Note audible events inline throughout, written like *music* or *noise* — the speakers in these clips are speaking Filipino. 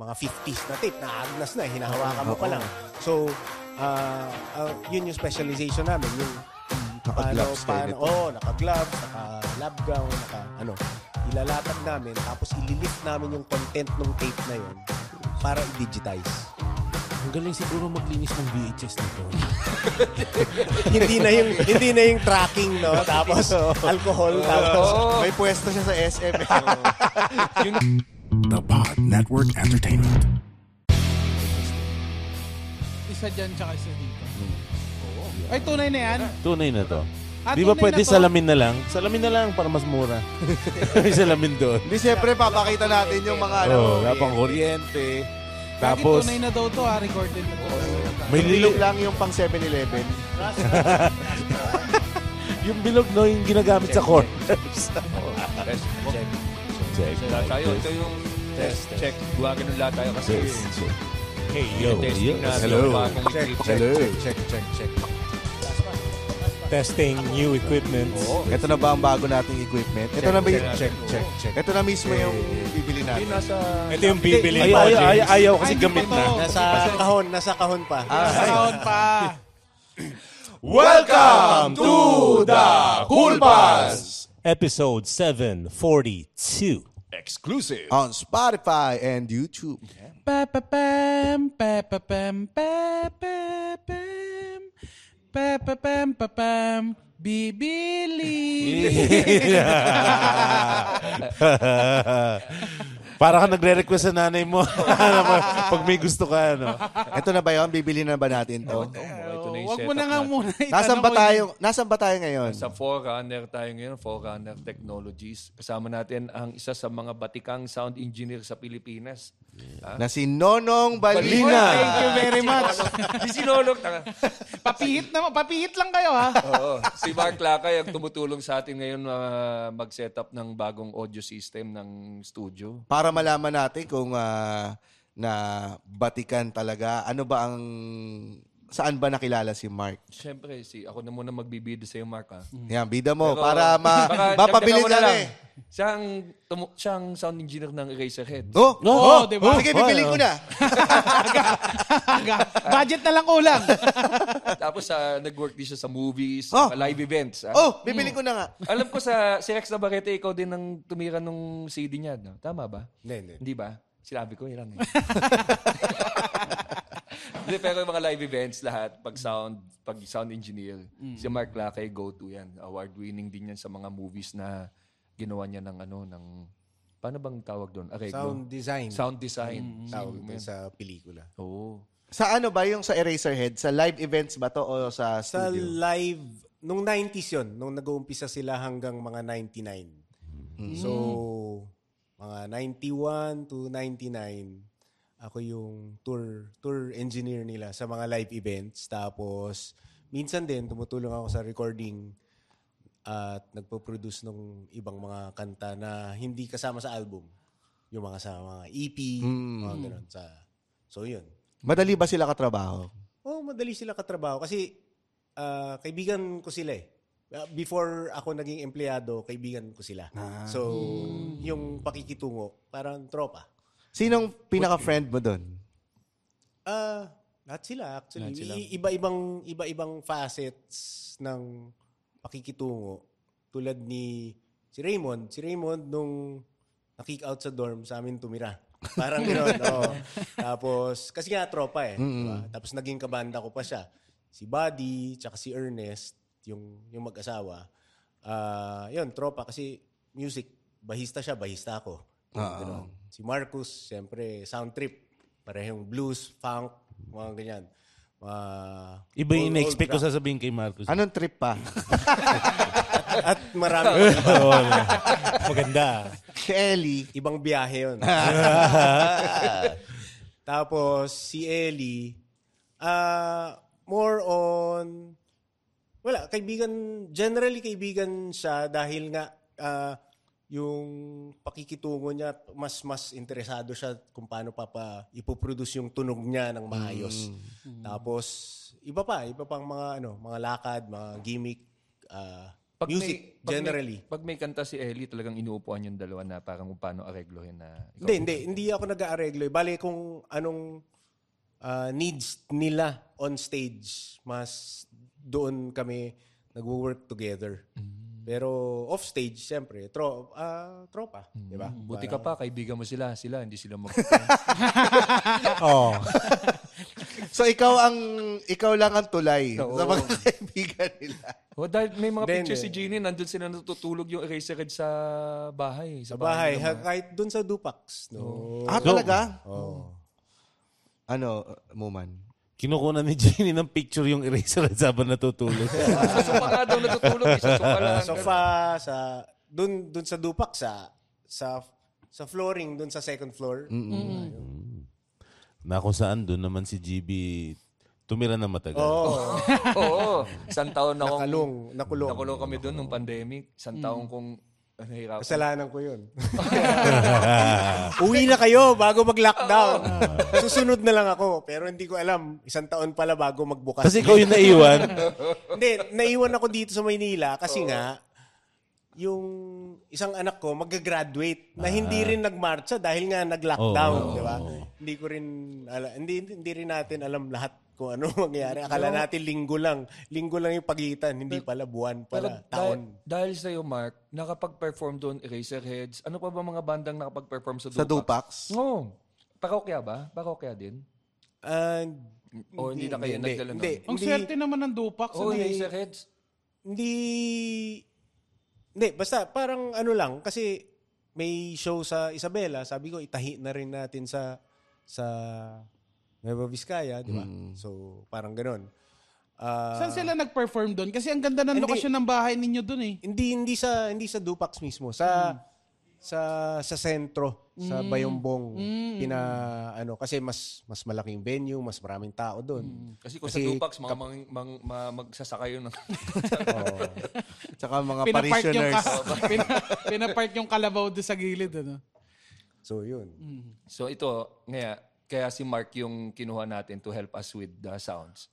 mga 50s na tape, naagnas na, eh, hinahawakan mo pa lang. So, ah, ah, yun yung specialization namin. Yung Naka-gloves kayo nito. Oo, oh, naka-gloves, naka-lab gown, naka, ano, ilalatag namin, tapos ililift namin yung content ng tape na yun para i-digitize. Ang galing siguro maglinis ng VHS nito. *laughs* hindi na yung hindi na yung tracking no tapos alcohol tapos May pwesto siya sa SM. *laughs* The Pod Network Entertainment. Isa dyan, tsaka isa dito. Ay, tunay na yan? Tunay na to. Ah, Di ba tunay pwede na to? salamin na lang? Salamin na lang para mas mura. May salamin doon. Hindi, siyempre, papakita natin yung mga ano. Oh, wala pang kuryente. Tapos, Tapos, tunay na daw to, ha? Recorded na to. may Bilog nilog lang yung pang 7-Eleven. Yung bilog, no, yung ginagamit sa corners. Check Check. Lahat tayo. Ito yung test. Check. Gawa ganun lahat tayo kasi Test. Check. Hey, yo, testing yo. na Hello. check check Hello. check check check check Testing new equipment. Ito na ba ang bago nating equipment? Ito na ba yung... check check check Ito na mismo yung bibili natin. nasa... Ito yung bibili. Ayaw, ayaw, ayaw, ayaw kasi gamit na. nasa kahon nasa kahon pa Sound pa. *laughs* Welcome to the Cool Pass! Episode 742. Exclusive. On Spotify and YouTube. Pa-pa-pam, pa-pa-pam, pa-pa-pam, pa-pa-pam, pa-pam, bibili. Para ka nagre-request sa nanay *laughs* mo. Pag may gusto ka, ano. Ito na ba yun? Bibili na ba natin to? Ito na yung mo setup na nga natin. muna *laughs* Nasaan ba tayo? Nasaan ba tayo ngayon? Sa Forerunner tayo ngayon, Forerunner Technologies. Kasama natin ang isa sa mga batikang sound engineer sa Pilipinas. Na si Nonong Thank Balina. you very much. Di sinulog. Tanga. Papihit naman. Papihit lang kayo, ha? Oo. Si Mark Lakay ang tumutulong sa atin ngayon uh, mag-set up ng bagong audio system ng studio. Para malaman natin kung ah, na batikan talaga. Ano ba ang... Saan ba nakilala si Mark? Siyempre, si, ako na muna magbibida sa'yo, Mark. Ha? Yan, bida mo. Pero, para ma, *laughs* mapabili na eh. Siya ang, tumu- siya ang sound engineer ng Eraserhead. Oh, Oo, di ba? Sige, bibili ko na. *laughs* Budget na lang kulang. *laughs* Tapos ah, nag-work din siya sa movies, Oh. live events. ah. Oh, bibili ko na nga. Alam ko sa si Rex Navarrete, ikaw din ang tumira nung CD niya. No? Tama ba? hindi hindi Hindi ba? Sinabi ko, yun lang. eh. Hindi, pero yung mga live events lahat, pag sound, pag sound engineer, si Mark Lakay, go-to yan. Award-winning din yan sa mga movies na ginawa niya ng ano, ng, paano bang tawag doon? Arreglo? sound design Sound design. tawag doon sa pelikula Oo. Sa ano ba yung sa Eraserhead? Sa live events ba to o sa sa studio? live nung 90s yon nung nag-uumpisa sila hanggang mga 99 so mga 91 to 99 ako yung tour tour engineer nila sa mga live events tapos minsan din tumutulong ako sa recording at nagpo-produce ng ibang mga kanta na hindi kasama sa album yung mga sa mga EP mga ganun sa so yun Madali ba sila katrabaho? Oh, madali sila katrabaho kasi ah, kaibigan ko sila eh. Ah, Before ako naging empleyado, kaibigan ko sila. So, yung pakikitungo, parang tropa. Sinong pinaka-friend mo doon? Ah, lahat sila actually. Lahat sila. I- iba-ibang iba-ibang facets ng pakikitungo. Tulad ni si Raymond. Si Raymond nung na-kick out sa dorm sa amin tumira. Parang *laughs* gano'n. oo. Tapos, kasi nga tropa eh. diba? Tapos naging kabanda ko pa siya. Si Buddy, tsaka si Ernest, yung, yung mag-asawa. Ah, yun, tropa. Kasi music, bahista siya, bahista ako. Ganun. Si Marcus, siyempre, sound trip. Parehong blues, funk, mga ganyan. Mga Iba yung na-expect ko sasabihin kay Marcos. Anong trip pa? *laughs* At marami *laughs* Oo, Maganda. si Ellie. ibang biyahe yun. *laughs* Tapos si Ellie, ah more on, wala, kaibigan, generally kaibigan siya dahil nga ah, yung pakikitungo niya, mas mas interesado siya kung paano pa pa ipoproduce yung tunog niya ng maayos. Tapos, iba pa, iba pang mga ano, mga lakad, mga gimmick, ah, Pag Music, pag generally. May, pag may kanta si Ellie, talagang inuupuan yung dalawa na parang kung paano areglohin na. Hindi, hindi. Hindi ako nag-aareglo. Bale, kung anong ah, needs nila on stage, mas doon kami nag-work together. Pero off stage, siyempre, tro ah, tropa. Di ba? Buti ka pa, kaibigan mo sila. Sila, hindi sila mag *laughs* Oh. *laughs* So ikaw ang ikaw lang ang tulay Oo. sa mga kaibigan nila. oh, dahil may mga pictures si. Jeannie, nandun sila natutulog yung Eraserhead sa bahay. Sa bahay, nila, ha, ma. kahit doon sa Dupax. No. Ah, talaga? Oh. Ano, Muman? Kinukunan ni Jenny ng picture yung eraser at habang natutulog. *laughs* Sa sofa nga daw natutulog. eh. Sa sofa lang. Sa sofa, sa doon doon sa Dupax sa sa sa flooring doon sa second floor. na kung saan doon naman si GB tumira na matagal. Oo. *laughs* Oo. Isang taon na akong... Nakalong, nakulong. Nakulong kami doon nung pandemic. Isang taon kong ah, nahirapan. Kasalanan ko yun. *laughs* Uwi na kayo bago mag-lockdown. Susunod na lang ako. Pero hindi ko alam, isang taon pala bago magbukas. Kasi ikaw yung naiwan. *laughs* hindi, naiwan ako dito sa Maynila kasi nga, yung isang anak ko mag-graduate na hindi rin nagmarcha dahil nga nag-lockdown, Oo. di ba? Hindi ko rin ala, hindi hindi rin natin alam lahat kung ano *laughs* mangyari. Akala natin linggo lang. Linggo lang yung pagitan, hindi pala buwan Pero pala, dahil, taon. dahil sa iyo, Mark, nakapag-perform doon Eraserheads. Ano pa ba mga bandang nakapag-perform sa Dupax? Sa Dupax? Oo. Parokya ba? Parokya din? And, O hindi, na kayo nagdala hindi, nun? Ang hindi, swerte naman ng Dupax. Oo, ano? Eraserheads. hindi, hindi, basta parang ano lang, kasi may show sa Isabela, sabi ko, itahi na rin natin sa, sa Nueva Vizcaya, di ba? So, parang ganun. Ah, Saan sila nag-perform doon? Kasi ang ganda ng Hindi. lokasyon ng bahay ninyo doon eh. hindi hindi sa hindi sa Dupax mismo, sa sa sa sentro, sa Bayombong pina ano kasi mas mas malaking venue, mas maraming tao doon. Kasi kung Kasi sa Dupax, mga mang, mang, ma- magsasaka yun. ng- *laughs* Tsaka mga Pinapark yung, parishioners. ka- *laughs* pina, pinapark yung kalabaw doon sa gilid. Ano? So, yun. so ito, ngaya, kaya si Mark yung kinuha natin to help us with the sounds.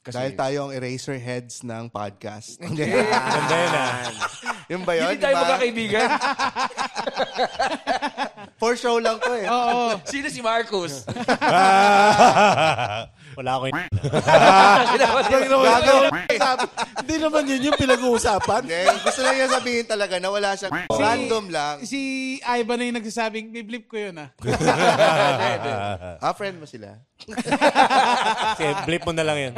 Kasi, Dahil tayo ang eraser heads ng podcast. *laughs* Ganda yun ah. *laughs* Yun ba yun? Hindi tayo Diba? magkakaibigan. *laughs* For show lang to eh. Oo. Sino si Marcus? Wala ako. *laughs* Gagawin. Hindi naman yun yung pinag-uusapan. Hindi, gusto lang niya sabihin talaga na wala siyang random lang. Si Ivan na yung nagsasabing, biblip ko yun ah. *laughs* Ah, friend mo sila. Sige, blip mo na lang yan.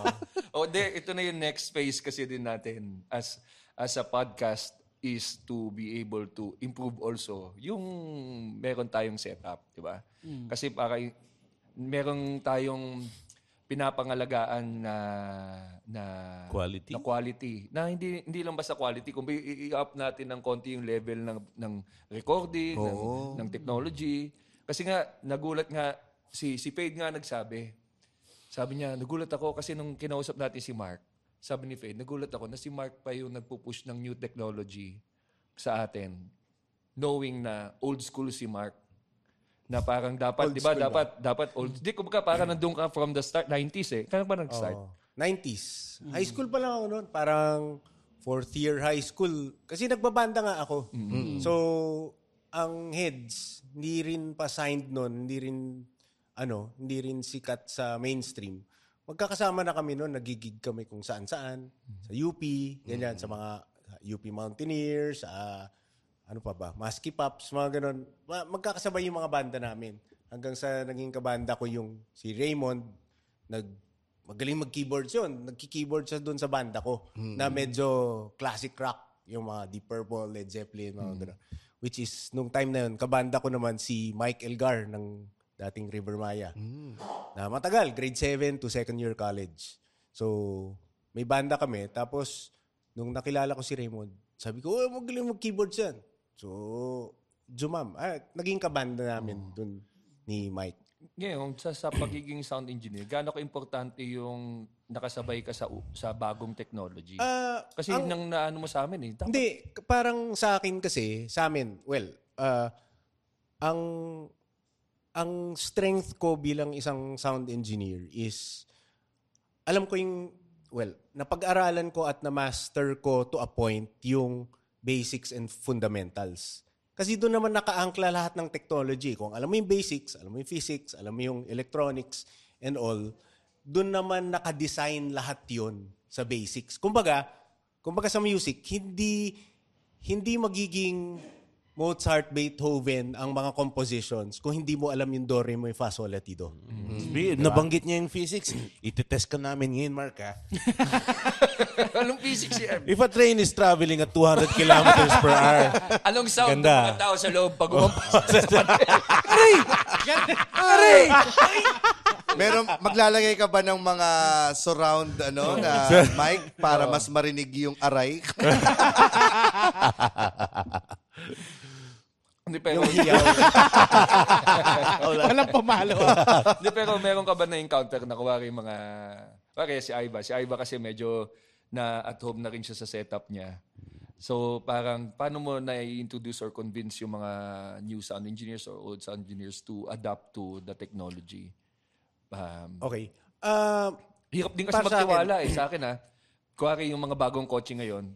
*laughs* o de, ito na yung next phase kasi din natin as as a podcast is to be able to improve also yung meron tayong setup, di ba? Kasi para meron tayong pinapangalagaan na na Quality. na quality na hindi hindi lang basta quality kung i-up natin ng konti yung level ng ng recording ng, Oo. ng technology kasi nga nagulat nga si si Fade nga nagsabi sabi niya, nagulat ako kasi nung kinausap natin si Mark, sabi ni Faye, nagulat ako na si Mark pa yung nagpupush ng new technology sa atin. Knowing na old school si Mark. Na parang dapat, Old di ba, school dapat, dapat old. Di, kumbaga parang nandun ka from the start, 90s eh. Kaya ba nag-start? Oo. 90s. High school pa lang ako noon. Parang fourth year high school. Kasi nagbabanda nga ako. So, ang heads, hindi rin pa signed noon. Hindi rin, ano, hindi rin sikat sa mainstream. Magkakasama na kami noon. Nagigig kami kung saan-saan. Sa UP, ganyan. Sa mga UP Mountaineers, sa ano pa ba, Maski Pops, mga ganun. Ma- Magkakasabay yung mga banda namin. Hanggang sa naging kabanda ko yung si Raymond, nag magaling mag-keyboards yun. Nagki-keyboard siya doon sa banda ko na medyo classic rock. Yung mga Deep Purple, Led Zeppelin, mga ganun. Which is, nung time na yun, kabanda ko naman si Mike Elgar ng dating River Maya. Na matagal, grade 7 to second year college. So, may banda kami. Tapos, nung nakilala ko si Raymond, sabi ko, oh, magaling mag-keyboard yan. So, jumam. Ah, naging kabanda namin dun ni Mike. Ngayon, sa, sa pagiging sound engineer, gaano ka-importante yung nakasabay ka sa u- sa bagong technology? Ah, kasi ang- nang naano mo sa amin eh. Dapat, Hindi, parang sa akin kasi, sa amin, well, ah, ang ang strength ko bilang isang sound engineer is alam ko yung well, napag-aralan ko at na-master ko to a point yung basics and fundamentals. Kasi doon naman nakaangkla lahat ng technology. Kung alam mo yung basics, alam mo yung physics, alam mo yung electronics and all, doon naman nakadesign lahat yon sa basics. Kumbaga, kumbaga sa music, hindi hindi magiging Mozart, Beethoven ang mga compositions kung hindi mo alam yung do, re, mi, fa, sol, la, ti, do. Sabi, Nabanggit niya yung physics. *clears throat* Itetest ka namin ngayon, Mark, ha? *laughs* Anong physics yan? If a train is traveling at 200 kilometers per hour, Anong sound ng Ganda. mga tao sa loob pag umampas? *laughs* Meron maglalagay ka ba ng mga surround ano na mic para mas marinig yung aray? *laughs* Hindi, pero, Yung hiyaw. *laughs* Walang pamalo. *laughs* hindi, pero meron ka ba na-encounter na kuwari mga... Kuwari si Aiba. Si Aiba kasi medyo na at home na rin siya sa setup niya. So parang paano mo na-introduce or convince yung mga new sound engineers or old sound engineers to adapt to the technology? Um, Okay. Uh, Hirap din kasi magtiwala eh. Sa akin ha, kuwari yung mga bagong kotse ngayon,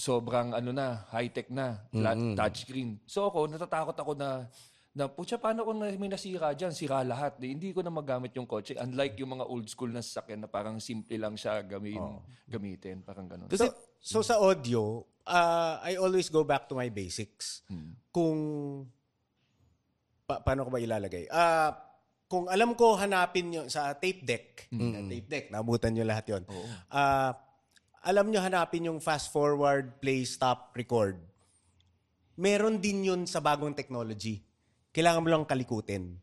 sobrang ano na, high-tech na, flat touchscreen. So ako, natatakot ako na, na pucha, paano kung may nasira dyan? Sira lahat. Di, hindi ko na magamit yung kotse. Unlike yung mga old school na sasakyan na parang simple lang siya gamin, gamitin. Parang ganun. so, so sa audio, uh, I always go back to my basics. Kung pa- paano ko ba ilalagay? Ah, kung alam ko hanapin nyo sa tape deck, Yan, tape deck, nabutan nyo lahat yon. Ah, alam nyo hanapin yung fast forward, play, stop, record. Meron din yun sa bagong technology. Kailangan mo lang kalikutin.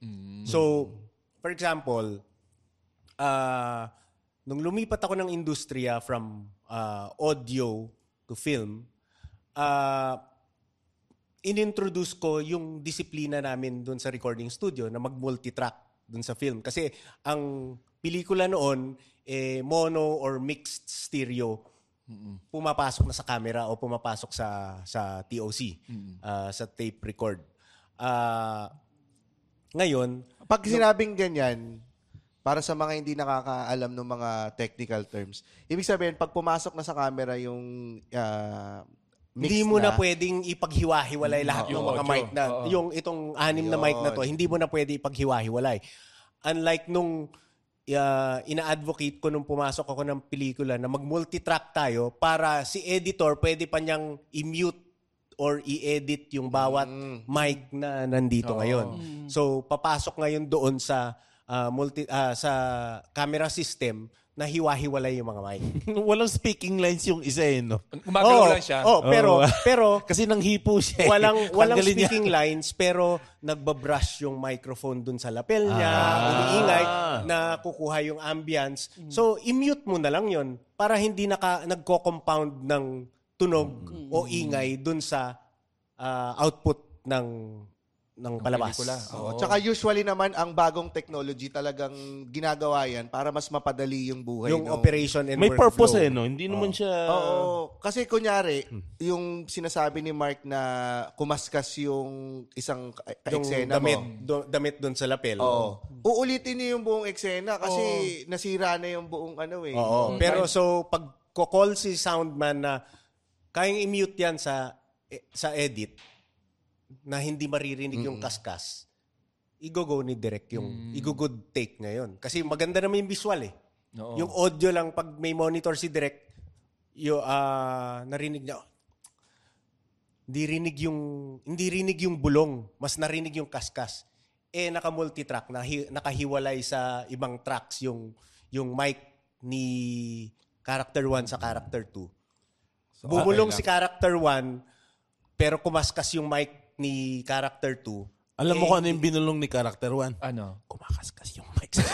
So, for example, ah nung lumipat ako ng industriya from ah, audio to film, ah inintroduce ko yung disiplina namin doon sa recording studio na mag-multitrack doon sa film. Kasi ang pelikula noon, eh, mono or mixed stereo, pumapasok na sa camera o pumapasok sa sa TOC, ah, sa tape record. Ah, ngayon, Pag sinabing ganyan, para sa mga hindi nakakaalam ng mga technical terms, ibig sabihin, pag pumasok na sa camera yung ah, mix hindi mo na, pwedeng ipaghiwa-hiwalay lahat ng mga audio. mic na, Oo. yung itong anim na mic na to, hindi mo na pwede ipaghiwa-hiwalay. Unlike nung uh, ina-advocate ko nung pumasok ako ng pelikula na mag-multitrack tayo para si editor pwede pa niyang i-mute or i-edit yung bawat mic na nandito ngayon. So papasok ngayon doon sa uh, multi uh, sa camera system na hiwa-hiwalay yung mga mic. *laughs* walang speaking lines yung isa eh, no? Gumagalaw Oh, lang siya. Oh, pero Oo. *laughs* pero Kasi nang hipo siya eh. walang walang Tanggalin niya. speaking lines pero nagbabrush yung microphone dun sa lapel niya, umiingay na kukuha yung ambience. So i-mute mo na lang 'yon para hindi naka nagko-compound ng tunog o ingay dun sa ah, output ng ng palabas. pelikula. Oo. Tsaka usually naman, ang bagong technology talagang ginagawa yan para mas mapadali yung buhay. Yung nung- operation and May workflow. purpose eh, no? Hindi naman siya... Oo. Kasi kunyari, yung sinasabi ni Mark na kumaskas yung isang ka- Yung ka-eksena damit, mo. do- damit dun sa lapel. Oo. Uulitin niyo yung buong eksena kasi nasira na yung buong ano eh. Oo. Pero so pag ko-call si soundman na kayang i-mute yan sa eh, sa edit na hindi maririnig yung kaskas, igo-go ni Direk yung igo-good take ngayon. Kasi maganda naman yung visual eh. Oo. Yung audio lang pag may monitor si Direk, yung narinig niya hindi rinig yung hindi rinig yung bulong, mas narinig yung kaskas. Eh naka-multitrack, nahi, nakahiwalay sa ibang tracks yung yung mic ni character 1 sa character 2. Bumulong si character 1 pero kumaskas yung mic ni character 2. Alam mo Eh, kung ano yung binulong ni Character 1? Ano? Kumakaskas yung mic sa *laughs*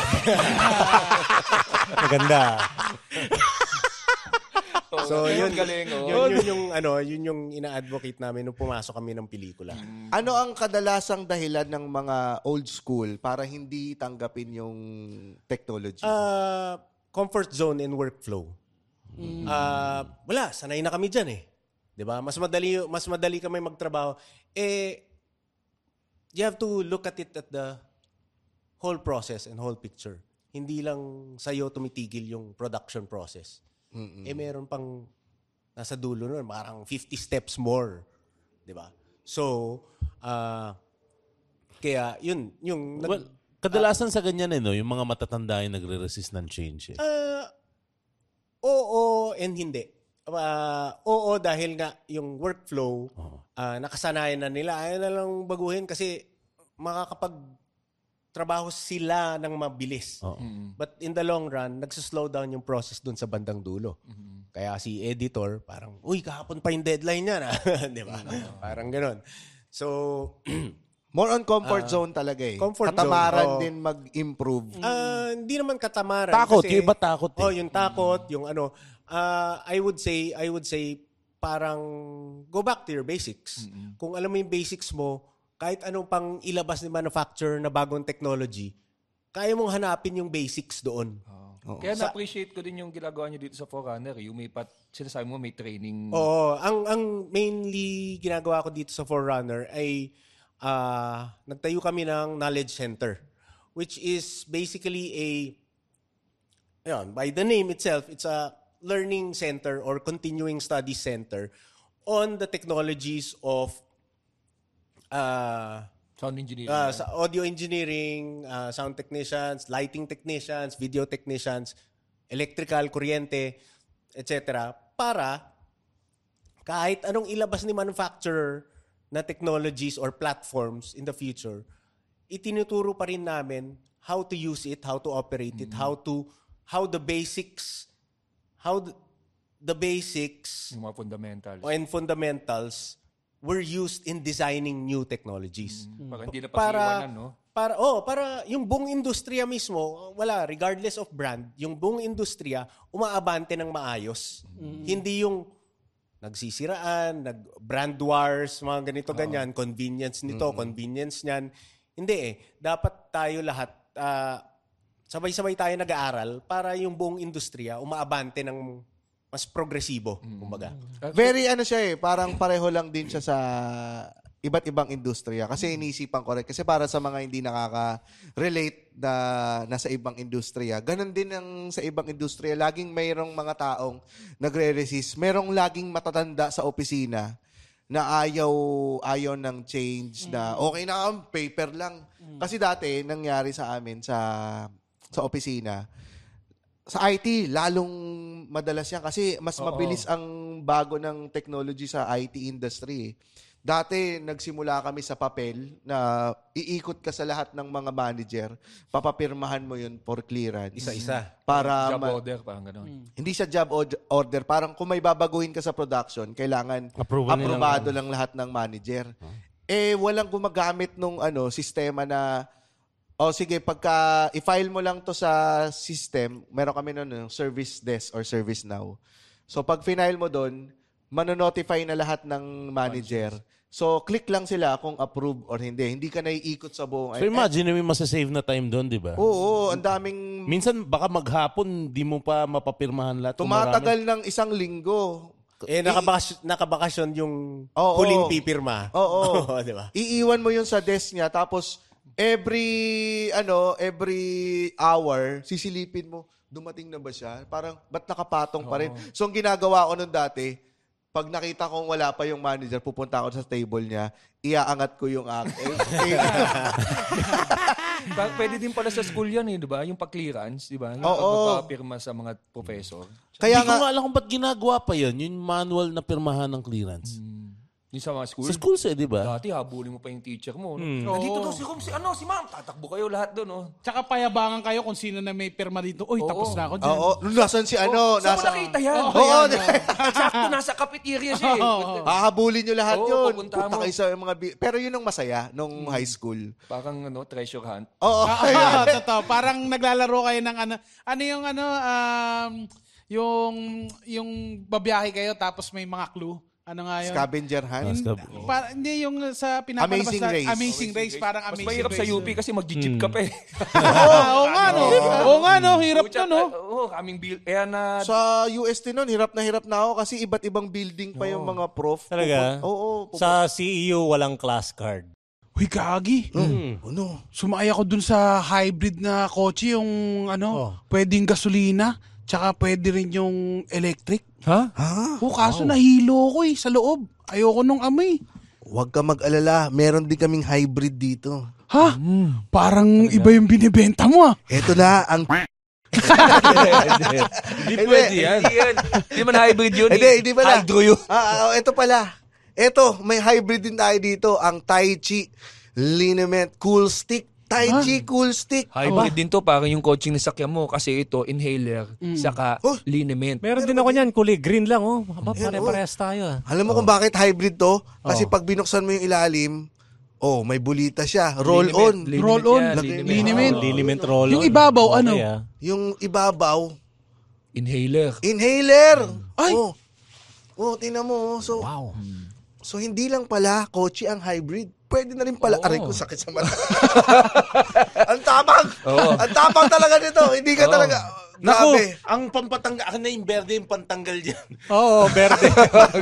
Maganda. *laughs* So ayun, yun, galing. oh. yun, yun yung ano, yun yung ina-advocate namin nung pumasok kami ng pelikula. Ano ang kadalasang dahilan ng mga old school para hindi tanggapin yung technology? Uh, comfort zone and workflow. Ah, wala, sanay na kami diyan eh. 'Di ba? Mas madali mas madali kami magtrabaho. Eh you have to look at it at the whole process and whole picture. hindi lang sa'yo tumitigil yung production process. Eh meron pang nasa dulo nun, parang 50 steps more. 'Di ba? So, ah kaya yun, yung nag- Well, kadalasan sa ganyan eh, no? yung mga matatanda yung nagre-resist ng change. Eh. Ah, oo and hindi. Ah, oo dahil nga yung workflow ah, nakasanayan na nila ayaw na lang baguhin kasi makakapag trabaho sila ng mabilis. Oo. But in the long run, nagsuslow down yung process dun sa bandang dulo. Kaya si editor, parang, uy, kahapon pa yung deadline niya na. *laughs* Di ba? Parang ganun. So, *clears throat* More on comfort zone talaga eh. Comfort zone, Katamaran oo. din mag-improve. Ah, hindi naman katamaran. Takot, kasi- yung iba takot eh. Oh, yung takot, yung ano. Ah, I would say, I would say, parang go back to your basics. Kung alam mo yung basics mo, kahit anong pang ilabas ni manufacturer na bagong technology, kaya mong hanapin yung basics doon. Kaya na-appreciate ko din yung ginagawa nyo dito sa Forerunner. Yung may pat, sinasabi mo may training. Oo, ang ang mainly ginagawa ko dito sa Forerunner ay ah, nagtayo kami ng knowledge center which is basically a Ayan, by the name itself, it's a learning center or continuing study center on the technologies of uh, Sound engineering. uh, sa audio engineering, uh, sound technicians, lighting technicians, video technicians, electrical, kuryente, etc. Para kahit anong ilabas ni manufacturer na technologies or platforms in the future, itinuturo pa rin namin how to use it, how to operate it, how to how the basics how the, the basics yung mga fundamentals. and fundamentals were used in designing new technologies. Para hindi na Para pag-iwanan, no? para oh, para yung buong industriya mismo, wala regardless of brand, yung buong industriya umaabante ng maayos. Hindi yung nagsisiraan, nag brand wars, mga ganito ganyan, convenience nito, convenience niyan. Hindi eh. Dapat tayo lahat ah, sabay-sabay tayo nag-aaral para yung buong industriya umaabante ng mas progresibo, kumbaga. Very ano siya eh, parang pareho lang din siya sa iba't ibang industriya. Kasi iniisipan ko rin. Kasi para sa mga hindi nakaka-relate na nasa ibang industriya, ganun din ang sa ibang industriya. Laging mayroong mga taong nagre-resist. Merong laging matatanda sa opisina na ayaw ayaw ng change na okay na ang paper lang. Kasi dati nangyari sa amin sa sa opisina sa IT, lalong madalas yan kasi mas mabilis ang bago ng technology sa IT industry. Dati, nagsimula kami sa papel na iikot ka sa lahat ng mga manager, papapirmahan mo yun for clearance. Isa-isa. Para Job ma- order, parang gano'n. hindi siya job od- order. Parang kung may babaguhin ka sa production, kailangan Approval aprobado lang lahat ng manager. Eh, walang gumagamit nung ano, sistema na, o sige, pagka, i-file mo lang to sa system, meron kami yung service desk or service now. So, pag final mo doon, manonotify na lahat ng manager. So, click lang sila kung approve or hindi. Hindi ka naiikot sa buong... So imagine mo yung masasave na time doon, di ba? Oo, ang daming Minsan baka maghapon, di mo pa mapapirmahan lahat. tumatagal ng isang linggo. Eh, nakabakasyon, nakabakasyon yung Oo. huling pipirma. Oo. *laughs* di ba? Iiwan mo yun sa desk niya tapos every ano, every hour sisilipin mo, dumating na ba siya? Parang ba't nakapatong pa rin? So ang ginagawa ko nun dati, pag nakita kong wala pa yung manager, pupunta ako sa table niya, iaangat ko yung aking. *laughs* Pa- Pwede din pala sa school yan eh, di ba? Yung pag-clearance, di ba? Yung Oo. pagpapirma sa mga professor. Kaya Hindi ko nga, nga alam kung ba't ginagawa pa yun, yung manual na pirmahan ng clearance. Yung sa mga school. Sa schools eh, di ba? Dati habulin mo pa yung teacher mo. No? Nandito daw si, si, ano, si ma'am. Tatakbo kayo lahat doon. Oh. Tsaka payabangan kayo kung sino na may pirma dito. Uy, tapos na ako dyan. oo, nasan si ano? Saan mo nasa, nakita yan? Oo, *laughs* Sakto, nasa cafeteria siya eh. hahabulin nyo lahat Oo, yun. pupunta Punta mo. kayo sa mga... bi- Pero yun ang masaya nung high school. Parang ano, treasure hunt. Oo. Ah, *laughs* totoo. Parang naglalaro kayo ng ano. Ano yung ano, um, yung, yung babiyahe kayo tapos may mga clue. Ano nga yun? Scavenger hunt. Scab- Para, hindi yung sa pinapalabas Amazing na- Race. Amazing Race. Parang Mas Amazing mahirap sa Race. UP kasi mag-jeep ka pa eh. *laughs* Ah, Oo nga no. Oo nga no. Hirap to no. Oo, kaming bill. Kaya na... Sa UST nun, hirap na hirap na ako kasi iba't ibang building pa yung mga prof. Talaga? Pupu- Oo. pupu- Sa CEU, walang class card. Uy, gagi. Ano? Sumakay ako dun sa hybrid na kotse, yung ano, pwedeng gasolina, tsaka pwede rin yung electric. Ha? Ha? Oh, kaso nahilo ko eh, sa loob. Ayoko nung amoy. Huwag ka mag-alala. Meron din kaming hybrid dito. Ha? Parang iba yung binibenta mo ah. Ito na ang... *laughs* Hindi pwede yan. Hindi yan. Hindi man hybrid yun. Hindi, eh. hindi pala. Hydro yun. Ah, ah, ito pala. Ito, may hybrid din tayo dito. Ang Tai Chi Liniment Cool Stick. Tai Chi Cool Stick. Hybrid din to, parang yung coaching na sakyan mo. Kasi ito, inhaler, saka Oh. liniment. Meron din ako niyan, kulay green lang oh. Aba, pare-parehas tayo ah. Alam mo kung bakit hybrid to? Kasi pag binuksan mo yung ilalim, oh, may bulita siya. Roll on. Liniment Roll on. yan, Liniment. Liniment. Liniment roll Yung ibabaw, ano? ah. Yung ibabaw, Inhaler. inhaler. Ay! Oh. Oh, tingnan mo. oh. So, Wow. so hindi lang pala kotse ang hybrid. Pwede na rin pala. Aray ko, sakit sa mata. *laughs* ang tapang. Oo. Ang tapang talaga nito. Hindi ka Oo. talaga. Naku, Grabe. ang pampatanggal, akin na yung berde yung pantanggal dyan. Oo, berde.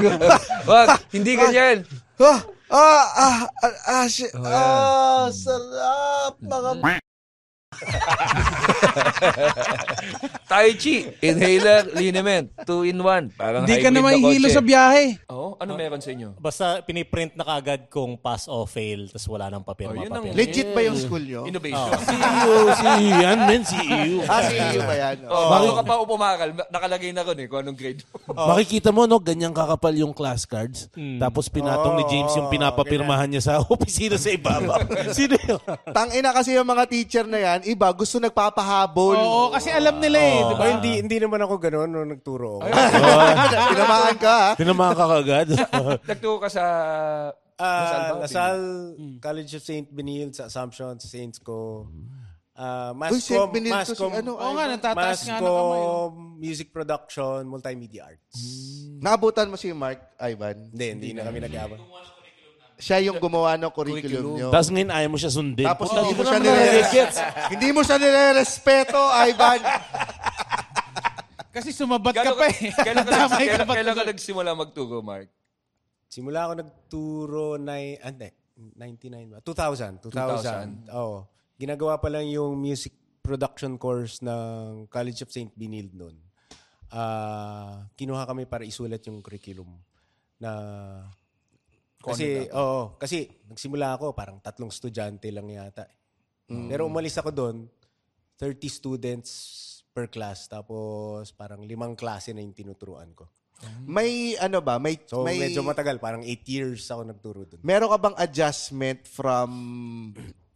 *laughs* Wag, hindi ganyan. Ah, ah, ah, ah, ah, shit. Oh, ah, sarap. Mga *laughs* Tai Chi, inhaler, liniment. Two in one. Parang Hindi ka na mahihilo sa biyahe. Oo, ano meron sa inyo? Basta piniprint na kagad kung pass o fail, tapos wala nang papel, Oh, yun ang- papel. Legit ba yung school nyo? Innovation. CEO, si yan, men, CEO. Ah, si EU ba yan? Oh, bago ka pa upumakal, nakalagay na ron eh kung anong grade mo. Makikita mo, no, ganyang kakapal yung class cards. Tapos pinatong ni James yung pinapapirmahan niya sa *laughs* opisina sa ibabaw. *laughs* Sino yun? Tangina kasi yung mga teacher na yan, iba gusto nagpapahabol. Oo, kasi alam nila eh, di ba? Hindi, hindi naman ako gano'n nung nagturo ako. *laughs* Tinamaan ka, ha? Tinamaan ka kagad. *laughs* Nagturo ka sa... Ah, ba? Lasal, College of St. Benil, sa Assumption, sa Saints ko. Ah, Uy, St. Mascom, Benil Mascom, ano, Oo nga, natataas nga na kamay. Mascom, Music Production, Multimedia Arts. Naabutan mo si Mark Ivan. Hindi, hindi na kami nag-abang. Siya yung gumawa ng curriculum nyo. Tapos ngayon ayaw mo siya sundin. Tapos Puta, hindi mo siya nire. Hindi mo siya nire-respeto, Ivan. *laughs* Kasi sumabat ka pa ka, eh. kailan ka, Damay kailan, pa kailan ka doon. nagsimula magturo, Mark? Simula ako nagturo na, ah, hindi, 99 ba? 2000. 2000. Oo. Ginagawa pa lang yung music production course ng College of St. Benilde noon. Ah, kinuha kami para isulat yung curriculum na kasi oo, kasi nagsimula ako parang tatlong estudyante lang yata. Pero umalis ako doon 30 students per class tapos parang limang klase na yung tinuturuan ko. May ano ba? May, So may, medyo matagal, parang 8 years ako nagturo doon. meron ka bang adjustment from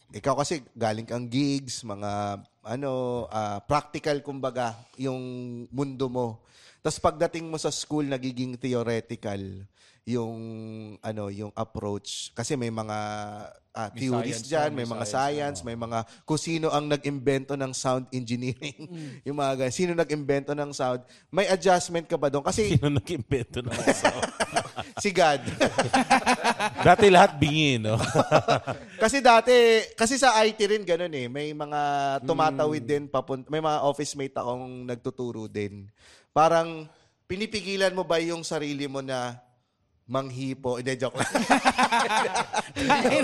ikaw kasi galing kang gigs, mga ano, ah, practical kumbaga yung mundo mo. Tapos pagdating mo sa school nagiging theoretical yung ano, yung approach kasi may mga ah, theories science may may mga science, science, may mga kung sino ang nag-imbento ng sound engineering. *laughs* yung mga ganun. sino nag-imbento ng sound. May adjustment ka ba doon? Kasi Sino nag-invento ng *laughs* asawa? si God. *laughs* Dati lahat bingi, no? Kasi dati, kasi sa IT rin ganun eh. May mga tumatawid Hmm. din papunta. May mga office mate akong nagtuturo din. Parang pinipigilan mo ba yung sarili mo na manghipo? Hindi, joke lang. *laughs*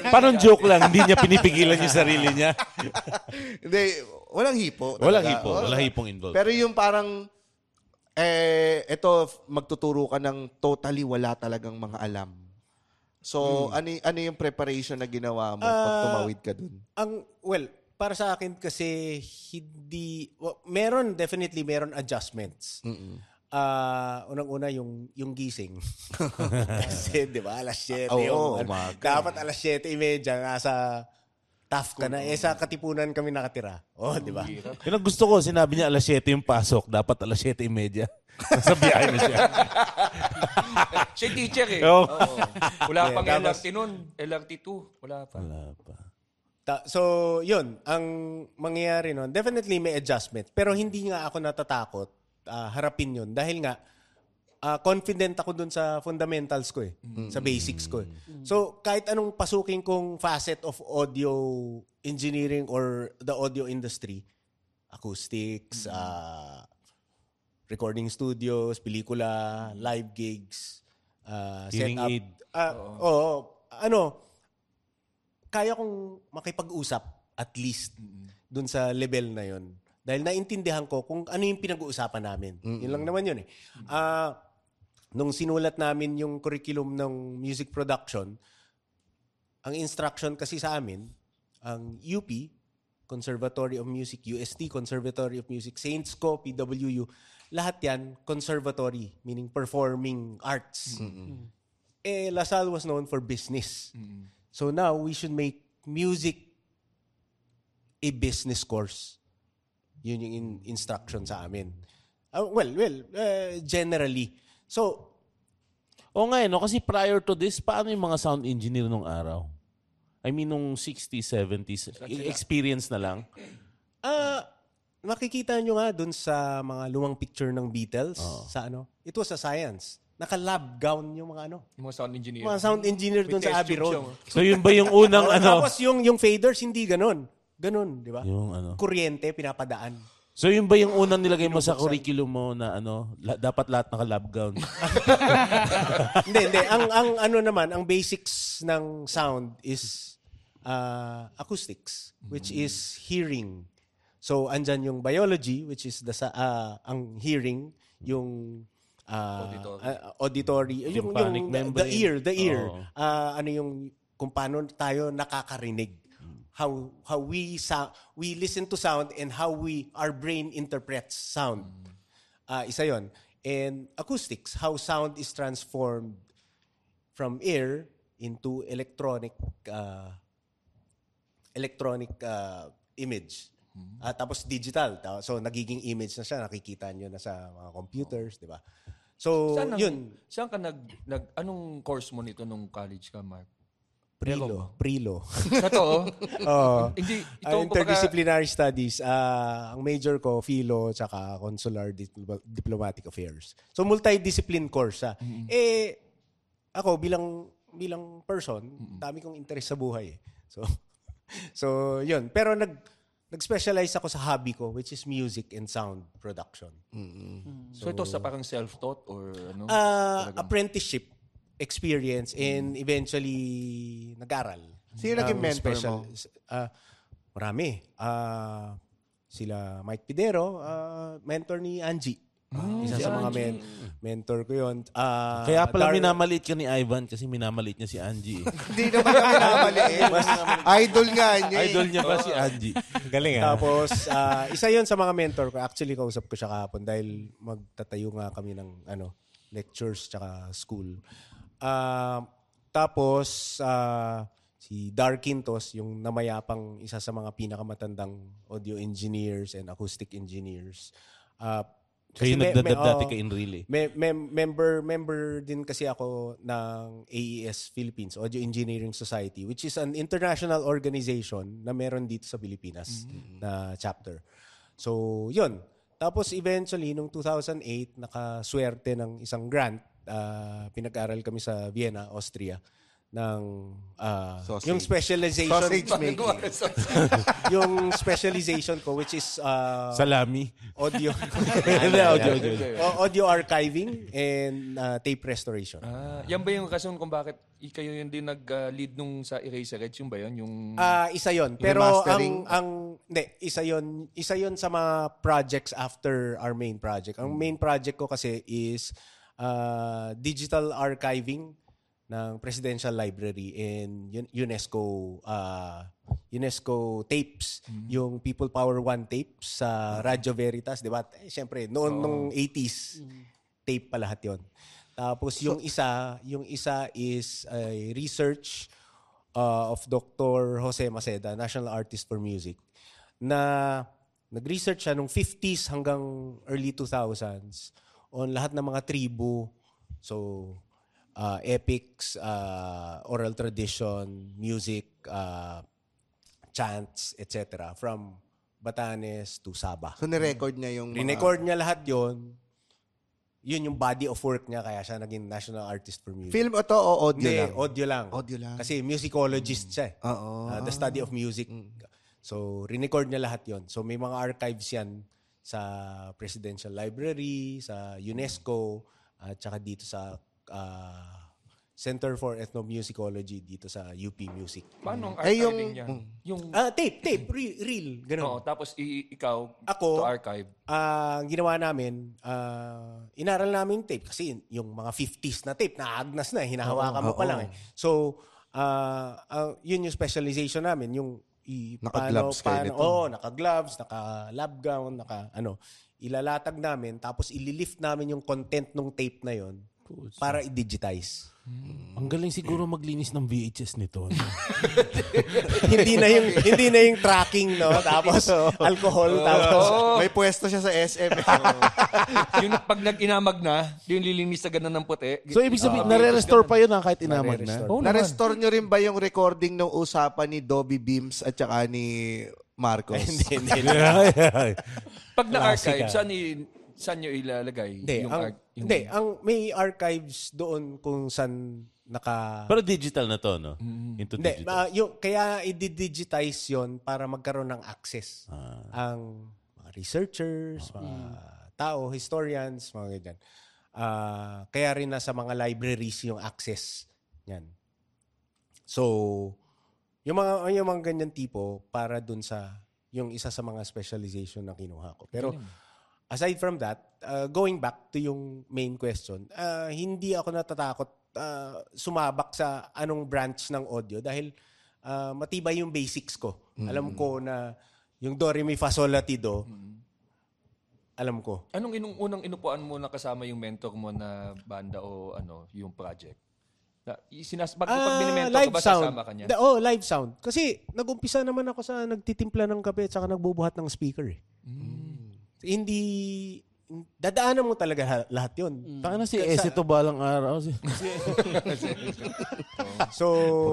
Parang joke lang, hindi niya pinipigilan yung sarili niya. *laughs* Hindi, walang hipo. talaga. Walang hipo, Oo. walang hipong involved. Pero yung parang, eh, ito, magtuturo ka ng totally wala talagang mga alam. So, Hmm. ano, y- ano yung preparation na ginawa mo pag Ah, tumawid ka dun? Ang, well, para sa akin kasi hindi, well, meron, definitely meron adjustments. Ah, unang-una yung yung gising. *laughs* Kasi 'di ba, alas 7 Oo, yung, umaga. dapat alas 7:30 nasa tough ka na. Eh sa katipunan kami nakatira. Oh, 'di ba? Yun ang gusto ko, sinabi niya alas 7 yung pasok, dapat alas 7.30. Nasa *laughs* biyahe na siya. *laughs* Siya yung teacher eh. Oo. Oo. Wala pang tapos- LRT nun. LRT2. Wala pa. Wala pa. Ta- so, 'yun, ang mangyayari noon, definitely may adjustment. Pero hindi nga ako natatakot ah, harapin 'yun dahil nga ah, confident ako dun sa fundamentals ko eh, sa basics ko eh. So, kahit anong pasukin kong facet of audio engineering or the audio industry, acoustics, ah, recording studios, pelikula, live gigs, ah, Hearing setup. aid. Ah, oo. ano, kaya kong makipag-usap at least dun sa level na yon dahil naintindihan ko kung ano yung pinag-uusapan namin. Yun lang naman yun eh. Ah, nung sinulat namin yung curriculum ng music production, ang instruction kasi sa amin, ang UP, Conservatory of Music, UST, Conservatory of Music, Saints Co, PWU, lahat yan, conservatory, meaning performing arts. Eh, LaSalle was known for business. So now, we should make music a business course. Yun yung in- instruction sa amin. Ah, well, well, eh, generally. So, O nga eh, no? Kasi prior to this, paano yung mga sound engineer nung araw? I mean, nung 60s, 70s, i- experience na lang. Ah, makikita nyo nga dun sa mga lumang picture ng Beatles sa ano. It was a science. Naka-lab gown yung mga ano. Yung mga sound engineer. Mga sound engineer dun May sa Abbey Road. oh. So yun ba yung unang *laughs* ano? Tapos yung yung faders hindi ganun. Ganun, di ba? Yung ano? Kuryente pinapadaan. So yun ba yung unang nilagay mo sa curriculum mo na ano, la- dapat lahat naka-lab gown? *laughs* hindi, hindi. Ang ang ano naman, ang basics ng sound is uh, acoustics, which is hearing. So andyan yung biology, which is the sa uh, ang hearing, yung uh, Auditory. uh, auditory, yung, Tympanic yung the, the membrane. ear, the ear. Oo. Uh, ano yung kung paano tayo nakakarinig. How how we sound, we listen to sound and how we our brain interprets sound. Ah, isa 'yon. And acoustics, how sound is transformed from air into electronic uh, electronic uh, image. Ah, tapos digital. Ta- So nagiging image na siya, nakikita niyo na sa mga computers, 'di ba? So, Saan, ang- yun, saan ka nag, nag, anong course mo nito nung college ka, Mark? Prilo, prilo. Totoo? *laughs* Oo. Hindi, ito, kumbaga, interdisciplinary studies. ah ang major ko, philo, tsaka consular dipl- diplomatic affairs. So, multidiscipline course. ah. Eh, ako bilang bilang person, dami kong interest sa buhay. eh. So, *laughs* so yun. Pero nag, nag-specialize ako sa hobby ko, which is music and sound production. so, ito sa parang self-taught or ano? Ah, apprenticeship experience and eventually nag-aral. Sino naging Ng mentor mo? ah, marami. Ah, sila Mike Pidero, ah, mentor ni Angie. Isa sa mga men- mentor ko yun. Ah, Kaya pala Dar- minamaliit ka ni Ivan kasi minamaliit niya si Angie. eh. *laughs* Hindi naman kami namaliit. Idol nga niya. eh. Idol niya ba si Angie? *laughs* Galing ah. Tapos, ah, isa yon sa mga mentor ko. Actually, kausap ko siya kahapon dahil magtatayo nga kami ng ano, lectures tsaka school. Ah, tapos, ah, si Dar Quintos, yung namayapang isa sa mga pinakamatandang audio engineers and acoustic engineers. Ah, Kayo may- may- dati oo. kay Enrile. Me- mem- member member din kasi ako ng AES Philippines Audio Engineering Society which is an international organization na meron dito sa Pilipinas na chapter. So, 'yun. Tapos eventually nung 2008 nakaswerte ng isang grant ah, pinag-aral kami sa Vienna, Austria ng Sausage. yung specialization Sausage making. *laughs* yung specialization ko which is ah, Salami. audio *laughs* audio, audio. Audio archiving and uh, tape restoration. Ah, yan ba yung rason kung bakit kayo yun din nag-lead nung sa Eraserheads? Yung ba yun? Yung... Ah, isa 'yon. Pero ang ang hindi, isa 'yon, isa 'yon sa mga projects after our main project. Ang main project ko kasi is uh, digital archiving ng Presidential Library and Un- UNESCO uh, UNESCO tapes, yung People Power One tapes sa Radyo Veritas, 'di ba? Eh, syempre, noon nung 80s, tape pa lahat 'yon. Tapos yung isa, yung isa is a research uh, of Dr. Jose Maceda, National Artist for Music, na nag-research siya nung 50s hanggang early 2000s on lahat ng mga tribu. So, uh, epics, uh, oral tradition, music, uh, chants, etc. From Batanes to Sabah. So, nirecord niya yung mga... Rinecord niya lahat yon yun yung body of work niya kaya siya naging National Artist for Music. Film o to o audio Hindi, lang? audio lang. Audio lang. Kasi musicologist siya. eh. Oo. Uh, the study of music. So, record niya lahat yon So, may mga archives yan sa Presidential Library, sa UNESCO, at saka dito sa ah, Center for Ethnomusicology dito sa UP Music. Paano ang Eh, yung- archiving niya? Yung, Ah, tape, tape, re- reel, ganun. Oo, tapos i- ikaw, Ako, to archive. Ah, ang ginawa namin, ah, inaral namin yung tape kasi yung mga 50s na tape, naagnas na, eh, hinahawakan mo pa lang. Eh. So, ah, ah, yun yung specialization namin, yung i, Naka-gloves kayo nito. Oo, naka-gloves, naka-lab gown, naka ano, ilalatag namin, tapos ililift namin yung content ng tape na yon para i-digitize. Ang galing siguro maglinis ng VHS nito. no? *laughs* hindi na yung hindi na yung tracking no tapos alcohol tapos May pwesto siya sa SM. *laughs* yung pag nag-inamag na, yung lilinis na ganun ng puti. so, ibig sabihin, nare-restore pa yun ha, kahit inamag na. Nare-restore. Na-restore nyo rin ba yung recording ng usapan ni Dobby Beams at saka ni Marcos? hindi hindi *laughs* Pag na-archive, saan, i- saan nyo ilalagay? Hindi, yung ang, art- yung- hindi, ang may archives doon kung saan naka... Pero digital na to, no? Mm. Into hindi, digital. ah, yung, kaya i-digitize yon para magkaroon ng access. Ah. Ang mga researchers, mga tao, historians, mga ganyan. Ah, kaya rin nasa mga libraries yung access. Yan. So, yung mga, yung mga ganyan tipo para dun sa, yung isa sa mga specialization na kinuha ko. Pero, aside from that, uh, going back to yung main question, uh, hindi ako natatakot uh, sumabak sa anong branch ng audio dahil uh, matibay yung basics ko. Alam ko na yung do, re, mi, fa, sol, la, ti, do, alam ko. Anong inung unang inupuan mo na kasama yung mentor mo na banda o ano, yung project? Na, sinas, pag, pag Ah, binimentor ka ba, sound. sasama ka niya? Da- oh, live sound. Kasi nag-umpisa naman ako sa nagtitimpla ng kape at saka nagbubuhat ng speaker. Eh. Hindi, dadaanan mo talaga ha- lahat yun. Taka na si Ese to balang araw. Si- *laughs* So,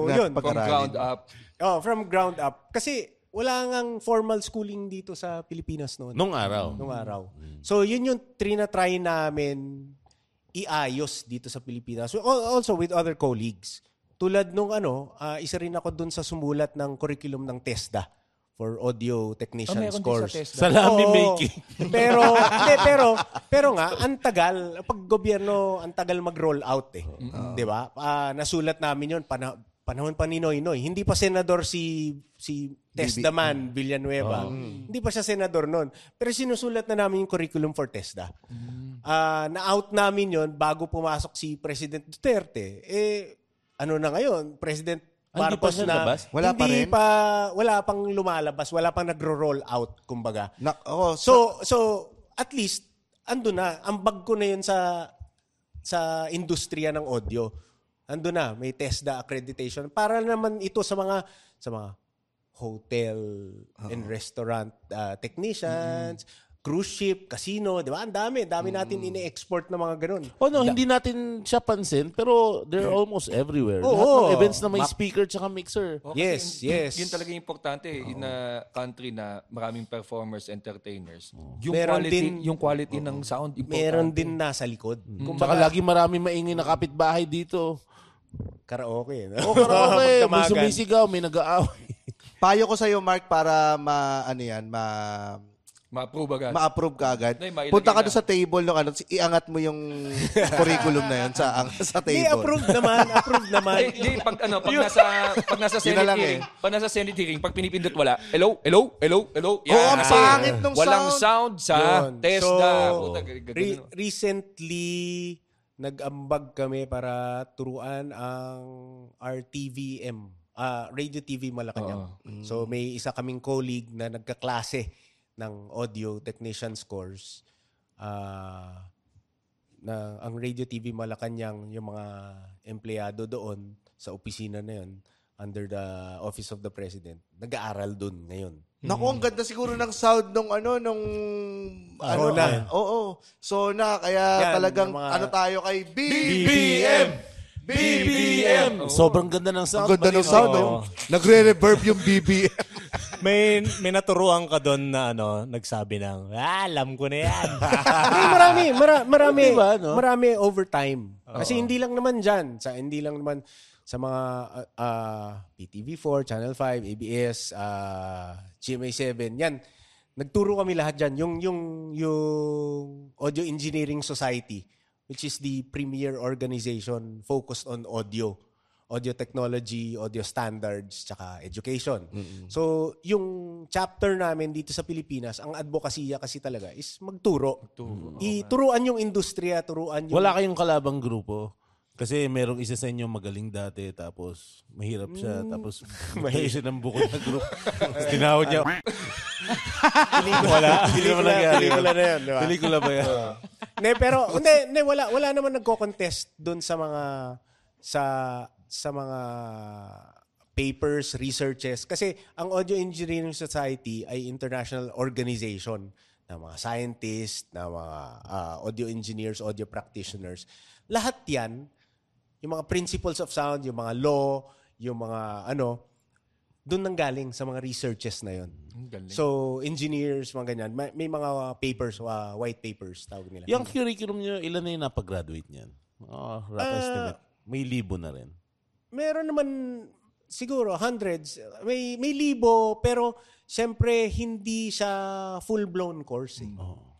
natin yun. From ground up. Oh, from ground up. Kasi wala ngang formal schooling dito sa Pilipinas noon. Nung araw. Nung araw. So, yun yung trinatry namin iayos dito sa Pilipinas. So, al- also with other colleagues. Tulad nung ano, ah, isa rin ako dun sa sumulat ng curriculum ng TESDA for audio Oh, technicians sa course. test. Salami Oo. making. *laughs* pero, hindi, pero, pero nga, ang tagal, pag gobyerno, ang tagal mag-roll out eh. Di ba? Ah, nasulat namin yun, pana, panahon pa ni Noy Noy. Hindi pa senador si si TESDA man, Villanueva. Hindi pa siya senador noon. Pero sinusulat na namin yung curriculum for TESDA. Ah, na-out namin yon bago pumasok si President Duterte. Eh, ano na ngayon? President Ah, hindi pa siya na labas? Wala pa hindi rin? pa wala pang lumalabas, wala pang nagro-roll out kumbaga. Na, oh, so, So so at least ando na ambag ko na 'yun sa sa industriya ng audio. Ando na, may TESDA accreditation para naman ito sa mga sa mga hotel and restaurant uh, technicians, cruise ship, casino, 'di ba? Ang dami, dami natin ini-export na mga ganun. Oh no, hindi natin siya pansin, pero they're almost everywhere. Oo. Lahat ng events na may speaker tsaka mixer. Oh, Yes, yun- yes. Yun talaga yung importante eh, in a country na maraming performers, entertainers. Yung Meron quality, din- yung quality ng sound importante. Meron din nasa likod. Tsaka lagi marami maingay na kapitbahay dito. karaoke. No? O karaoke, *laughs* may sumisigaw, may nag-aaway. payo ko sa'yo, Mark, para ma, ano yan, ma, Ma-approve agad. ma-approve ka agad. Mailagay Punta ka na. doon sa table ng ano, si- iangat mo yung *laughs* curriculum na yun sa, ang- sa Hindi, table. approved naman. Approved naman. Hindi, hindi, pag ano, pag nasa pag nasa Yun na Senate lang hearing, eh. pag nasa Senate hearing, pag pinipindot wala, hello, hello, hello, hello. Oo, ang pangit nung Walang sound. sound sa Yun. TESDA. So, Puta, re- ganun. recently, nag-ambag kami para turuan ang RTVM, ah, Radio TV Malacanang. So may isa kaming colleague na nagkaklase ng audio technician's course. Ah, na ang Radio TV Malacanang, yung mga empleyado doon sa opisina na yun, under the Office of the President, nag-aaral doon ngayon. Naku, ang ganda siguro ng sound nung ano, nung... ano, ah, Oo, Sona. Kaya Yan, talagang, mga- ano tayo kay BBM! BBM! Sobrang ganda ng sound. Ang ganda ng sound. Oh. Nagre-reverb yung BBM. *laughs* May may naturuan ka doon na ano, nagsabi ng, ah, alam ko na yan. *laughs* Ay, marami, mara- marami, Diba, no? marami overtime. Kasi hindi lang naman dyan, sa hindi lang naman sa mga uh, uh, PTV4, Channel 5, ABS, uh, GMA7, yan. Nagturo kami lahat dyan. Yung, yung, yung Audio Engineering Society, which is the premier organization focused on audio. Audio technology, audio standards, tsaka education. So, yung chapter namin dito sa Pilipinas, ang advokasya kasi talaga is magturo. Ituruan yung industriya, turuan yung... Wala kayong kalabang grupo. Kasi merong isa sa inyo magaling dati, tapos mahirap siya, tapos *laughs* mahirap siya ng buko na group. Tapos *laughs* tinawag niya. wala. Nangyari. Pelikula na di ba? Pelikula ba yan? ne, pero hindi, hindi wala wala naman nagko-contest doon sa mga sa sa mga papers, researches kasi ang Audio Engineering Society ay international organization na mga scientists, na mga ah, audio engineers, audio practitioners. Lahat 'yan, yung mga principles of sound, yung mga law, yung mga ano, doon nang galing sa mga researches na 'yon. So, engineers, mga ganyan. May, may mga papers, uh, white papers, tawag nila. Yung curriculum niyo, ilan na yung napag-graduate niyan? Oh, rough Ah, estimate. May libo na rin. meron naman siguro hundreds. May may libo pero syempre hindi siya full-blown course. Eh.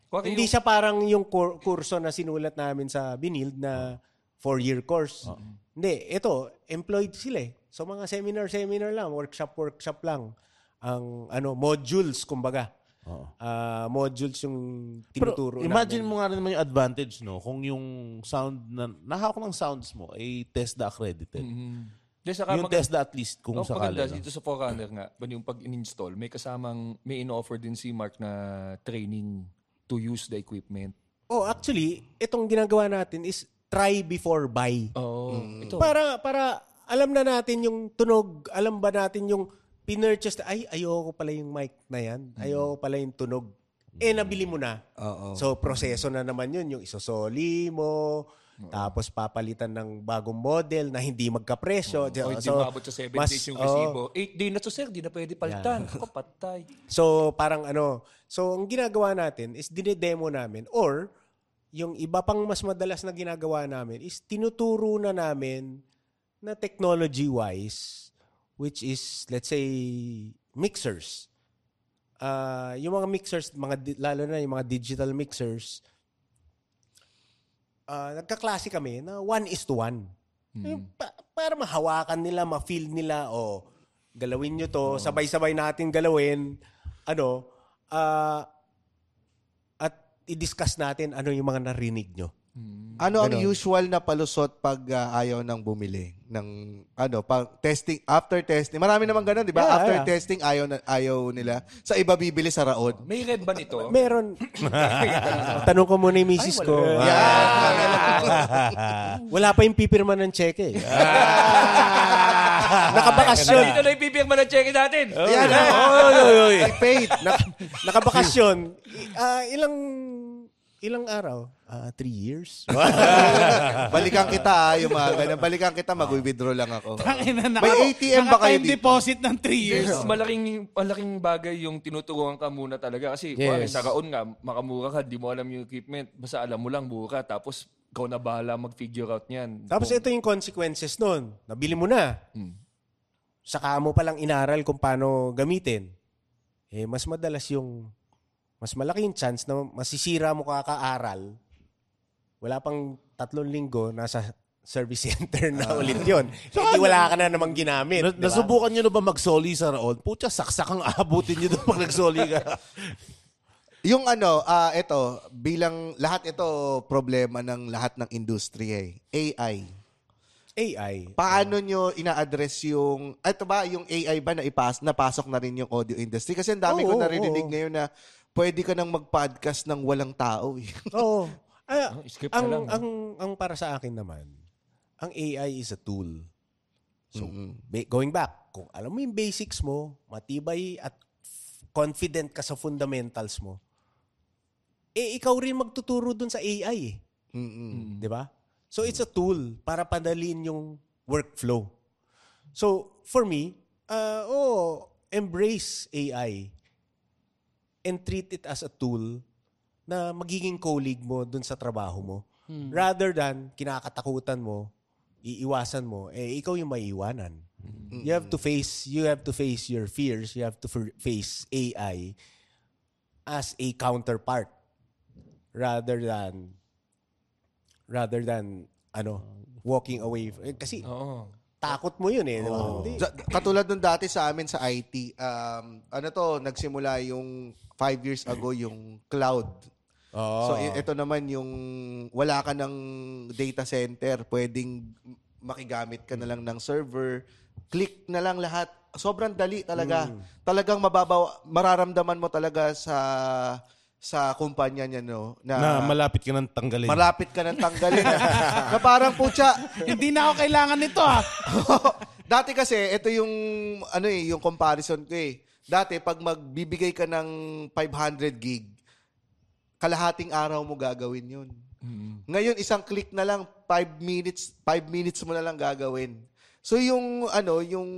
Kung Hindi siya parang yung kur- kurso na sinulat namin sa Binild na four-year course. Hindi, ito, employed sila eh. So mga seminar-seminar lang, workshop-workshop lang. Ang ano modules kumbaga. Ah, modules yung Pero tinuturo imagine namin. mo nga rin naman yung advantage, no? Kung yung sound na, nahawak ng sounds mo ay TESDA accredited. Di, saka Yung maganda- TESDA at least kung Oh, sakali. maganda, no? dito sa Forerunner nga, ba yung pag in-install, may kasamang, may in-offer din si Mark na training to use the equipment. Oh, actually, itong ginagawa natin is try before buy. Oh, ito. Para para alam na natin yung tunog, alam ba natin yung pinurchase na, ay, ayoko pala yung mic na yan. Ayoko pala yung tunog. Eh, nabili mo na. Oo. So, proseso na naman yun. Yung isosoli mo, tapos papalitan ng bagong model na hindi magkapresyo. O hindi so, maabot sa 7 mas- days yung oh, resibo. 8 day na to sir, di na pwede palitan. Ako, patay. So, parang ano, so ang ginagawa natin is dinedemo namin or yung iba pang mas madalas na ginagawa namin is tinuturo na namin na technology-wise which is, let's say, mixers. Ah, yung mga mixers, mga lalo na yung mga digital mixers, ah, nagkaklase kami na one is to one. Yung pa- para mahawakan nila, ma-feel nila, o galawin nyo to, sabay-sabay natin galawin, ano, at i-discuss natin ano yung mga narinig nyo. Ano ang usual na palusot pag ah, ayaw nang bumili ng ano, pag testing after testing. Marami naman ganun, 'di ba? Yeah, after yeah. testing ayaw na, ayaw nila. Sa iba bibili sa raod. May red ba nito? Meron. *laughs* Tanong ko muna yung misis ko. *laughs* Wala pa yung pipirma ng cheque. eh. *laughs* *laughs* Nakabakasyon. Dito na ipipirma ng check natin. Ayan, I paid. *laughs* Nak- nakabakasyon. Ah, ilang ilang araw? Ah, three years. *laughs* Balikan kita ah, yung mga ganun. Balikan kita, mag-withdraw lang ako. May ATM ba kayo dito? deposit ng 3 years. Yes, malaking malaking bagay yung tinuturuan ka muna talaga kasi Yes. yes. sa kaon nga makamura ka, di mo alam yung equipment, basta alam mo lang buka tapos ikaw na bahala mag-figure out niyan. Tapos ito yung consequences nun. Nabili mo na. Saka mo palang inaral kung paano gamitin. Eh, mas madalas yung, mas malaki yung chance na masisira mo kakaaral. Wala pang tatlong linggo, nasa service *laughs* center na ulit yun. Eh, di wala ka na namang ginamit. Na- di ba? Nasubukan nyo na ba mag-soli sa raon? Putya, saksak ang abutin nyo doon pag nag-soli ka. *laughs* Yung ano, ah ito, bilang lahat ito problema ng lahat ng industriya eh. AI. AI. Paano nyo ina-address yung, ito ba, yung AI ba na ipas, napasok na rin yung audio industry? Kasi ang dami ko Oo, naririnig oo. ngayon na pwede ka nang mag-podcast ng walang tao. eh. *laughs* Oo. Ah, Oh, skip ang, na lang, ang, ang para sa akin naman, ang AI is a tool. So, ba- going back, kung alam mo yung basics mo, matibay at f- confident ka sa fundamentals mo, eh ikaw rin magtuturo dun sa AI eh. Mm-mm. Di ba? So it's a tool para padaliin yung workflow. So for me, uh, oh, embrace AI and treat it as a tool na magiging colleague mo dun sa trabaho mo. Rather than kinakatakutan mo, iiwasan mo, eh ikaw yung maiiwanan. You have to face you have to face your fears, you have to f- face AI as a counterpart rather than rather than ano walking away. Eh, kasi Oo. takot mo yun eh. di ba? Hindi. Sa- Katulad nung dati sa amin sa IT, um, ano to, nagsimula yung five years ago yung cloud. Oo. So i- ito naman yung wala ka ng data center, pwedeng makigamit ka na lang ng server, click na lang lahat. Sobrang dali talaga. Talagang mababaw mararamdaman mo talaga sa sa kumpanya niya no Na na, malapit ka nang tanggalin. malapit ka nang tanggalin. na parang putya, *laughs* Hindi na ako kailangan nito ah. *laughs* Dati kasi, ito yung, ano eh, yung comparison ko eh. Dati, pag magbibigay ka ng 500 gig, kalahating araw mo gagawin yun. Ngayon, isang click na lang, 5 minutes, 5 minutes mo na lang gagawin. So, yung, ano, yung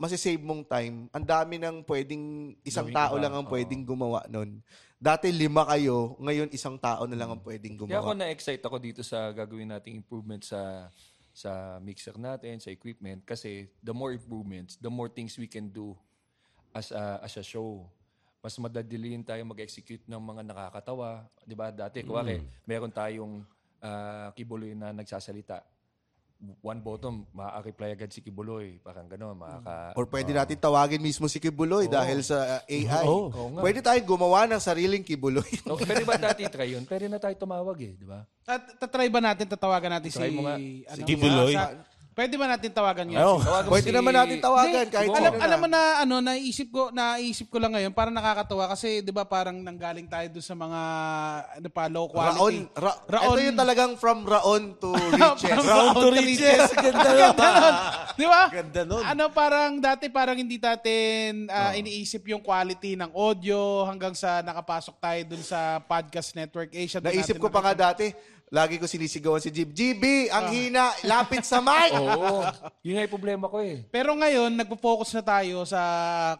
masisave mong time, ang dami ng pwedeng, isang tao lang ang pwedeng gumawa nun. Dati lima kayo, ngayon isang tao na lang ang pwedeng Kaya ako gumawa. na-excite ako dito sa gagawin nating improvement sa sa mixer natin, sa equipment kasi the more improvements, the more things we can do as a, as a show. Mas madadiliin tayo mag-execute ng mga nakakatawa. Di ba? Dati, kuwari, meron tayong ah, kibuloy na nagsasalita. One button, maa-reply agad si Kibuloy. Parang gano'n, makaka... Or pwede natin tawagin mismo si Kibuloy dahil sa uh, AI. *laughs* Oo nga. Pwede tayong gumawa ng sariling Kibuloy. *laughs* No, pwede ba dati try yun? Pwede na tayo tumawag eh, di ba? Tat- Tatry ba natin, tatawagan natin Try si... mo nga. Ano, Kibuloy. sa- Pwede ba natin tawagan mo pwede si- naman natin tawagan Hindi, kahit alam, sino alam mo na ano naisip ko naisip ko lang ngayon parang nakakatawa kasi 'di ba parang nanggaling tayo doon sa mga ano pa low Raon, quality. ra- Raon. Ito yung talagang from Raon to *laughs* Riches. Round to riches. Ganda nun. Di ba? Ganda nun. Ano parang dati parang hindi natin ah, iniisip yung quality ng audio hanggang sa nakapasok tayo dun sa Podcast Network Asia. Naisip ko pa nga dati, lagi ko sinisigawan si Jib. GB, ang hina, lapit sa mic! *laughs* Oo. Yun nga yung problema ko eh. Pero ngayon, nagpo-focus na tayo sa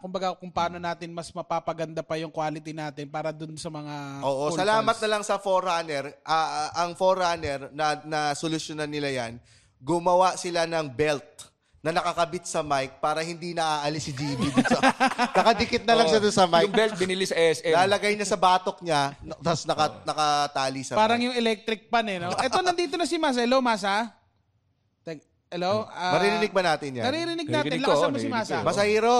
kumbaga kung paano natin mas mapapaganda pa yung quality natin para dun sa mga Oo, full salamat calls. na lang sa Forerunner. Ah, ah, ang Forerunner na, na solusyonan nila yan, gumawa sila ng belt na nakakabit sa mic para hindi naaalis si GB dito. *laughs* Nakadikit na lang siya doon sa mic. Yung belt binili sa SM. Lalagay niya sa batok niya, na- tapos naka, nakatali sa Parang mic. yung electric pan eh, no? Ito, nandito na si Masa. Hello, Masa? Tag- Hello? Ah, Maririnig ba natin yan? Naririnig natin. Naririnig ko, Lakasan mo si naririnig Masa. ko. Masahiro.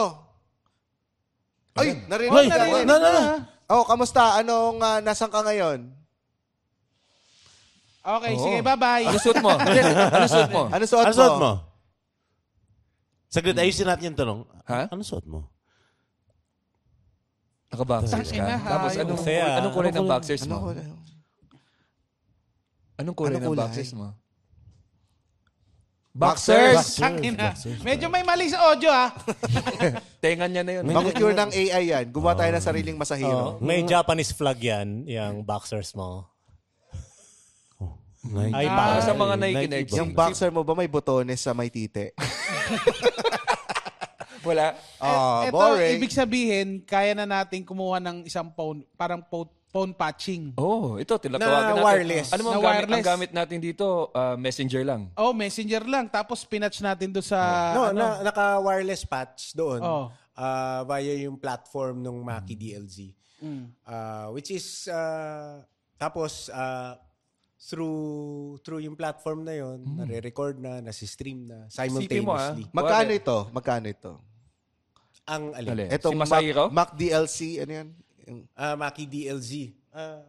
Ay, narinig Hoy, ka. Narinig na, na, na. na. Oh, kamusta? Anong uh, nasan ka ngayon? Okay, sige, bye-bye. Ano suot mo? *laughs* Ano suot mo? Ano suot Ano mo? suot mo? Saglit, ayusin natin yung tanong. Ha? Ano suot mo? Naka-boxers Tangina, ka. Tapos anong, Saya. anong kulay ng kulay- boxers Ano mo? ko? Anong kulay Anong ng kulay? boxers mo? Boxers! Tangina. Medyo may mali sa audio, ah. *laughs* Tengan niya na yun. Mag-cure ng AI yan. Gumawa tayo ng sariling Oh, masahiro. may Japanese flag yan, yung boxers mo. Ay, Para pa. sa mga nakikinig. Nike Yung boxer mo ba may botones sa may tite? *laughs* Wala. Ah, Ito, boring. ibig sabihin, kaya na natin kumuha ng isang phone, parang phone, phone patching. Oh, ito, tinatawagan Na natin. wireless. Ano mo Na ang gamit, wireless. ang gamit natin dito? Ah, messenger lang. Oh, messenger lang. Tapos pinatch natin doon sa... No, ano, na, naka-wireless patch doon. Oh. ah, via yung platform ng Maki DLZ. Mm. Ah, which is ah, tapos ah, through through yung platform na yon, nare-record na, nasi-stream na mo, ah. simultaneously. Magkano ito? Magkano ito? Ang alin? Alin? Etong Si Masahiro? Mac, Mac DLC, ano yan? Yung, Ah, Maki DLZ. Ah,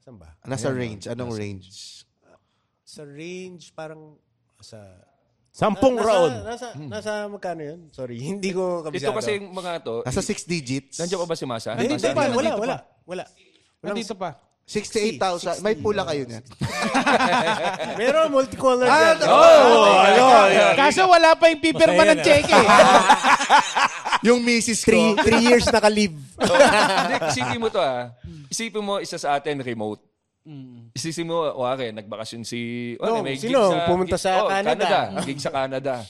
saan ba? nasa range. Anong range? Sa range parang sa Sampung nasa, raon. Nasa, nasa magkano yun? Sorry, *laughs* hindi ko kabisado. Ito kasi yung mga to. Nasa 6 digits. Nandiyan pa ba si Masa? Hindi, pa, wala, nandito wala, wala. Nandito pa. 68,000. May pula kayo niyan. *laughs* Meron multicolor Ah, dyan. oh, Kaso wala pa yung pipirma Masaya ng na. cheque. eh. *laughs* Yung misis ko. Three, three years naka-leave. So, *laughs* hindi, isipin mo to ah. Isipin mo, isa sa atin remote. Isipin mo, wari, nagbakasyon si... No, may sino? gig Pumunta sa oh, Canada. Gig sa Canada.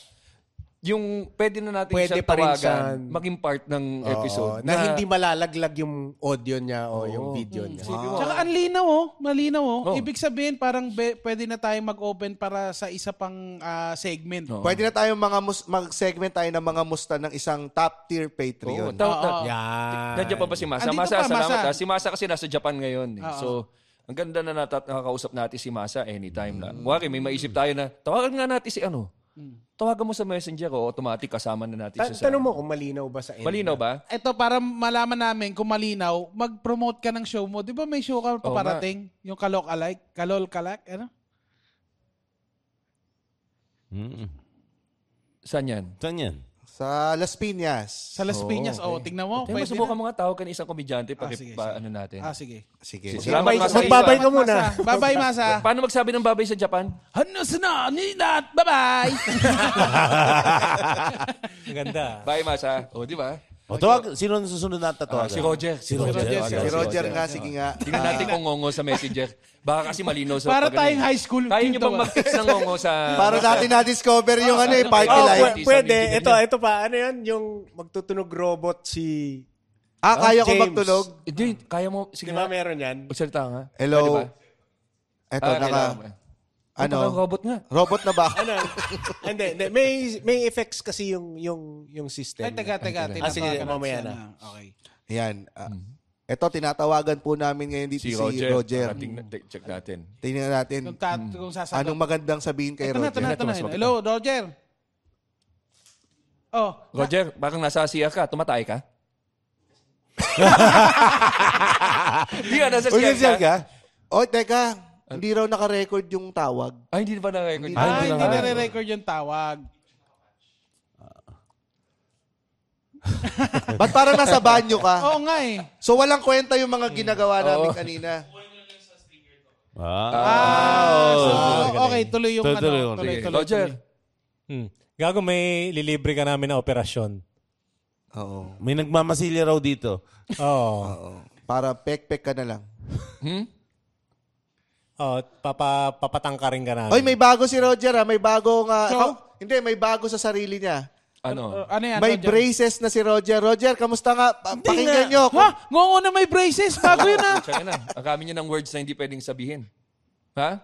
Yung pwede na natin Pwede siya tawagan, maging part ng episode. na, hindi malalaglag yung audio niya o yung video niya. Isipin mo, Tsaka ang linaw oh, malinaw oh. Oh. Ibig sabihin parang be- pwede na tayong mag-open para sa isa pang ah, segment. Oh. Pwede na tayong mga mus- mag-segment tayo ng mga musta ng isang top tier Patreon. ta- ta- Yan. Nandiyan pa ba si Masa? Andito Masa, pa, salamat Masa. ah. Si Masa kasi nasa Japan ngayon. eh. Oo. So, ang ganda na natat nakakausap natin si Masa anytime na. Wari, may maisip tayo na, tawagan nga natin si ano. Tawagan mo sa messenger o automatic kasama na natin Ta- siya sa... tanong mo kung malinaw ba sa end. Malinaw ba? Ito, para malaman namin kung malinaw, mag-promote ka ng show mo. Di ba may show ka Oo paparating? yung Kalok Alike? Kalol Kalak? Ano? Mm. Saan yan? Saan yan? Sa Las Piñas. Sa Las Piñas. Oh, tingnan mo. Tayo, Pwede masubukan na. mo nga tawag ka ng isang komedyante Ah, para sige, pa, sige. ano natin. Ah, sige. Sige. Salamat Babay- magbabay ka muna. Masa. Bye-bye, Masa. Paano magsabi ng babay sa Japan? Ano sana? Nilat. Bye-bye. *laughs* Ang ganda. Bye, Masa. O, di ba? O, tawag, sino ang susunod na Ah, tatawagan? si Roger. Si Roger. Roger. Si Roger nga, sige nga. Tingnan natin kung ngongo sa messenger. Baka kasi malinaw sa Para pag- tayong high school. Kaya niyo Dito bang ba? mag-text ng ngongo sa... Para natin na-discover yung ano eh, party Oh, life. pwe- pwede. Ito, ito pa. Ano yan? Yung magtutunog robot si... Ah, kaya ko James. magtunog? Hindi, kaya mo... Di Sige ba nga. meron yan? Magsalita nga. Hello? Eto, Ah, naka... Ano? Parang robot nga. Robot na ba? *laughs* Ano? hindi, hindi. May, may effects kasi yung, yung, yung system. Ay, teka, teka. Ah, sige, mamaya na. Okay. Yan. ah, Ito, tinatawagan po namin ngayon dito Si si, Roger. Roger. Para tingnan- check natin. Tingnan natin Kung, ta- kung sasagot. anong magandang sabihin kay Ito na, ito Roger. na, ito na. Hello, Roger. Oh, Roger, parang nasa CR ka. Tumatay ka? *laughs* Hindi ka, nasa Roger ka. Oy, teka. Hindi raw naka-record yung tawag. Ay, hindi ba na-record? ah, hindi hindi na- record yung tawag. *laughs* Ba't parang nasa banyo ka? Oo nga eh. So, walang kwenta yung mga ginagawa namin kanina. Ah. Ah, so, okay, tuloy yung Tuloy, ano. tuloy, Tuloy, tuloy. tuloy, Roger. Hmm. Gago, may lilibre ka namin na operasyon. Oo. May nagmamasilya raw dito. Oo. Oo. Para pek-pek ka na lang. hmm? Oh, papa, papatangkarin ka namin. Oy, may bago si Roger ah. May bago nga. So? Ikaw- hindi, may bago sa sarili niya. ano? Ano yan, May Roger? braces na si Roger. Roger, kamusta nga? Pa- pakinggan nyo. Ha? Ngongo na may braces. Bago yun ah. *laughs* Tsaka na. Ang kami niya ng words na hindi pwedeng sabihin. Ha?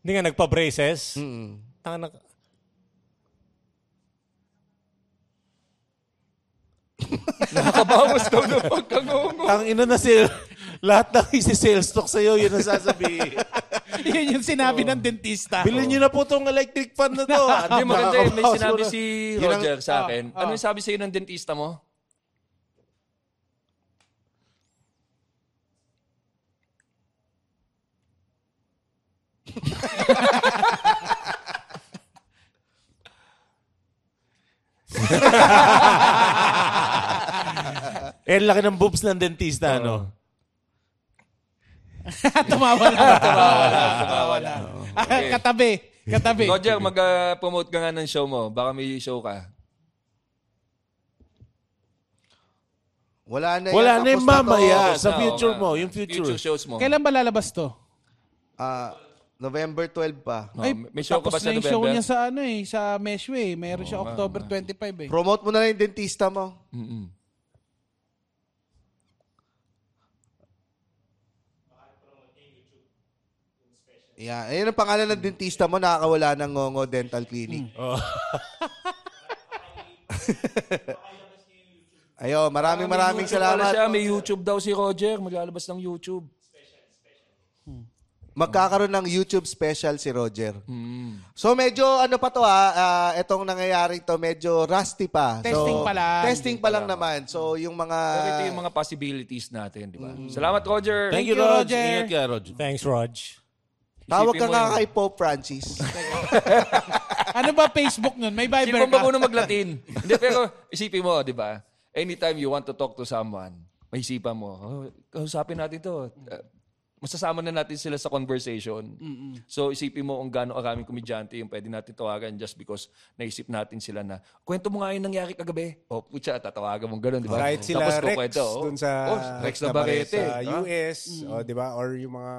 Hindi nga nagpa-braces. Mm. Tanga na... *laughs* Nakabawas daw na pagkangongo. Tang ina na si lahat ng *laughs* isi-sales talk sa'yo, yun ang sasabihin. *laughs* yun yung sinabi ng dentista. Bilhin nyo na po tong electric fan na to. *laughs* Hindi, maganda yun. May sinabi si Yun ang- Roger sa akin. Ah, Ano ah. yung sabi sa'yo ng dentista mo? Eh, laki ng boobs ng dentista, ano? *laughs* *laughs* Tumawa na. Tumawa na. Tumawa na. Okay. Katabi. Katabi. Roger, mag-promote ka nga ng show mo. Baka may show ka. Wala na yan. Wala na yung mamaya. Sa future mo, yung future. Future shows mo. Kailan ba lalabas to? Ah, November 12 pa. Oh, may show ka tapos ba sa na yung show November? niya sa ano eh, sa Meshway. Meron siya October 25 eh. Promote mo na lang yung dentista mo. Mm-mm. Yeah. Ayun ang pangalan ng dentista mo, nakakawala ng Ngongo Dental Clinic. *laughs* Ayo, maraming maraming YouTube pala salamat. Siya, may YouTube daw si Roger. Maglalabas ng YouTube. Magkakaroon ng YouTube special si Roger. Mm. So medyo ano pa to ah, ah, etong nangyayari to medyo rusty pa. Testing so, pa lang. Testing pa lang naman. So yung mga Pero ito yung mga possibilities natin, di ba? Salamat, Roger. Thank you, you, Rog. Roger. Ingat ka, Rog. Thanks, Rog. Tawag ka nga kay Pope Francis. *laughs* Ano ba Facebook nun? May Viber Isipin mo ka? muna mag-Latin. Hindi, pero isipin mo, di ba? Anytime you want to talk to someone, may isipan mo, oh, kausapin natin to. Uh, masasama na natin sila sa conversation. So isipin mo kung gaano karaming komedyante yung pwede natin tawagan just because naisip natin sila na, kwento mo nga yung nangyari kagabi. O, putya, tatawagan mo gano'n, di ba? Kahit sila Tapos Rex kukwento, oh. dun sa, oh, Rex Navarrete. sa Ah. US, o, di ba? Or yung mga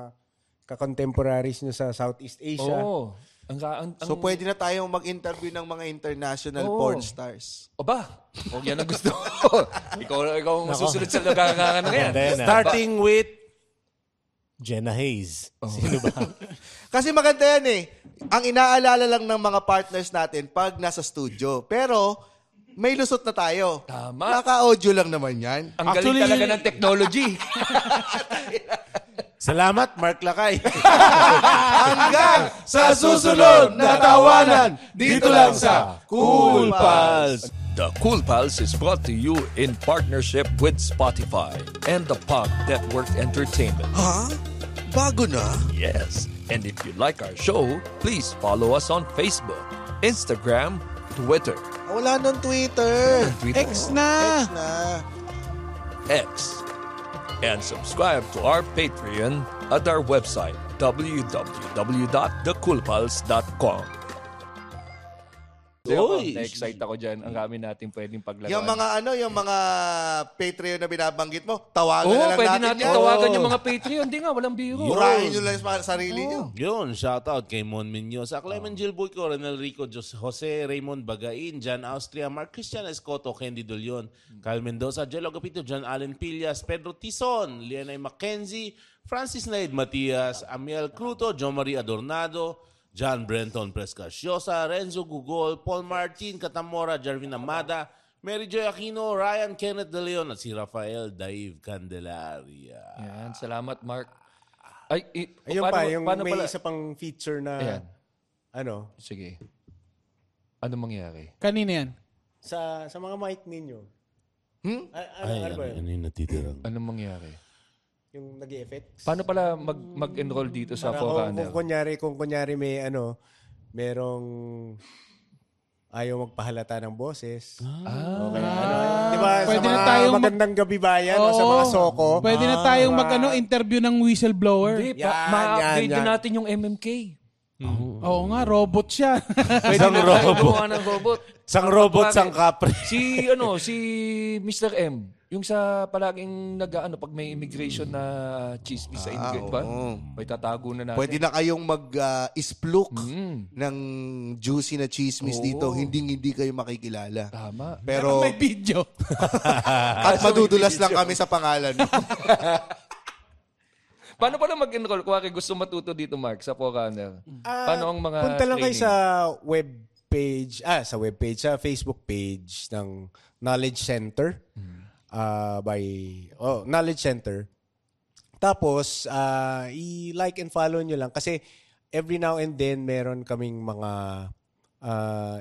ka-contemporaries nyo sa Southeast Asia. Oo. Ang, ang, ang, So pwede na tayong mag-interview ng mga international Oo. porn stars. O ba? O yan ang gusto ko. *laughs* ikaw, ikaw ang susunod sa nagkakakangan na yan. Ganda yan, ah. Starting with Jenna Hayes. Sino ba? *laughs* Kasi maganda yan eh. Ang inaalala lang ng mga partners natin pag nasa studio. Pero may lusot na tayo. Tama. Naka-audio lang naman yan. Ang Actually, galing talaga ng technology. *laughs* Salamat, Mark Lakay. *laughs* Hanggang sa susunod na tawanan dito lang sa Cool Pals. The Cool Pals is brought to you in partnership with Spotify and the Pop Network Entertainment. Ha? Bago na? Yes. And if you like our show, please follow us on Facebook, Instagram, Twitter, Wala nang Twitter. Twitter, X na. X na. X, and subscribe to our Patreon at our website www.thecoolpals.com. Uy. Na-excite ako dyan. Ang kami natin pwedeng paglaruan. Yung mga ano, yung mga Patreon na binabanggit mo, tawagan Oo, na lang pwede natin, natin yan. tawagan yung mga Patreon. Hindi nga, walang biro. Murahin nyo lang sa sarili nyo. Yun, shoutout kay Mon Minyosa, Clement Gil Boyco, Renel Rico, Jos- Jose Raymond Bagain, Jan Austria, Mark Christian Escoto, Candy Dolion, Kyle Mendoza, Jello Agapito, John Allen Pillas, Pedro Tison, Lianay Mackenzie, Francis Naid Matias, Amiel Cruto, John Marie Adornado, John Brenton Prescaciosa, Renzo Gugol, Paul Martin, Katamora, Jarvin Amada, Mary Joy Aquino, Ryan Kenneth De Leon, at si Rafael Dave Candelaria. Yan, salamat, Mark. Ay, i- Ayun paano- pa, yung paano may pala? isa pang feature na, Ayan. ano, Sige. Ano mangyari? Kanina yan. sa sa mga mic ninyo. Hmm? A- ano, Ay, ano ano, ba yun? ano yung natitirang? Ano mangyari? Yung nag-effects? Paano pala mag, mag-enroll dito sa Para kung, Forerunner? kung kunyari, kung kunyari may ano, merong ayaw magpahalata ng boses. Ah. Okay, ano, di ba, Pwede sa na mga tayong mag- magandang gabi bayan o sa Oo. mga soko. Pwede na tayong mag-ano, interview ng whistleblower. Hindi, pa, Yan, ma-upgrade yan, din yan. natin yung MMK. Oo nga, robot siya. *laughs* Pwede na tayo gumawa ng robot. Sang robot, sang kapre. Si, ano, si Mr. M. Yung sa palaging nag ano pag may immigration na chismis sa immigrant ba? oo. May tatago na natin. Pwede na kayong mag-isplook Mm. ng juicy na chismis Oo. dito. Hindi hindi kayo makikilala. Tama. Pero, May video. *laughs* at madudulas lang kami sa pangalan. *laughs* Paano pala mag-enroll? Kung gusto matuto dito, Mark, sa Forerunner. Paano ang mga Ah, Punta lang kayo training? sa web page, ah, sa web page, sa Facebook page ng Knowledge Center. Ah, by, oh, Knowledge Center. Tapos, ah, i-like and follow nyo lang kasi every now and then meron kaming mga uh,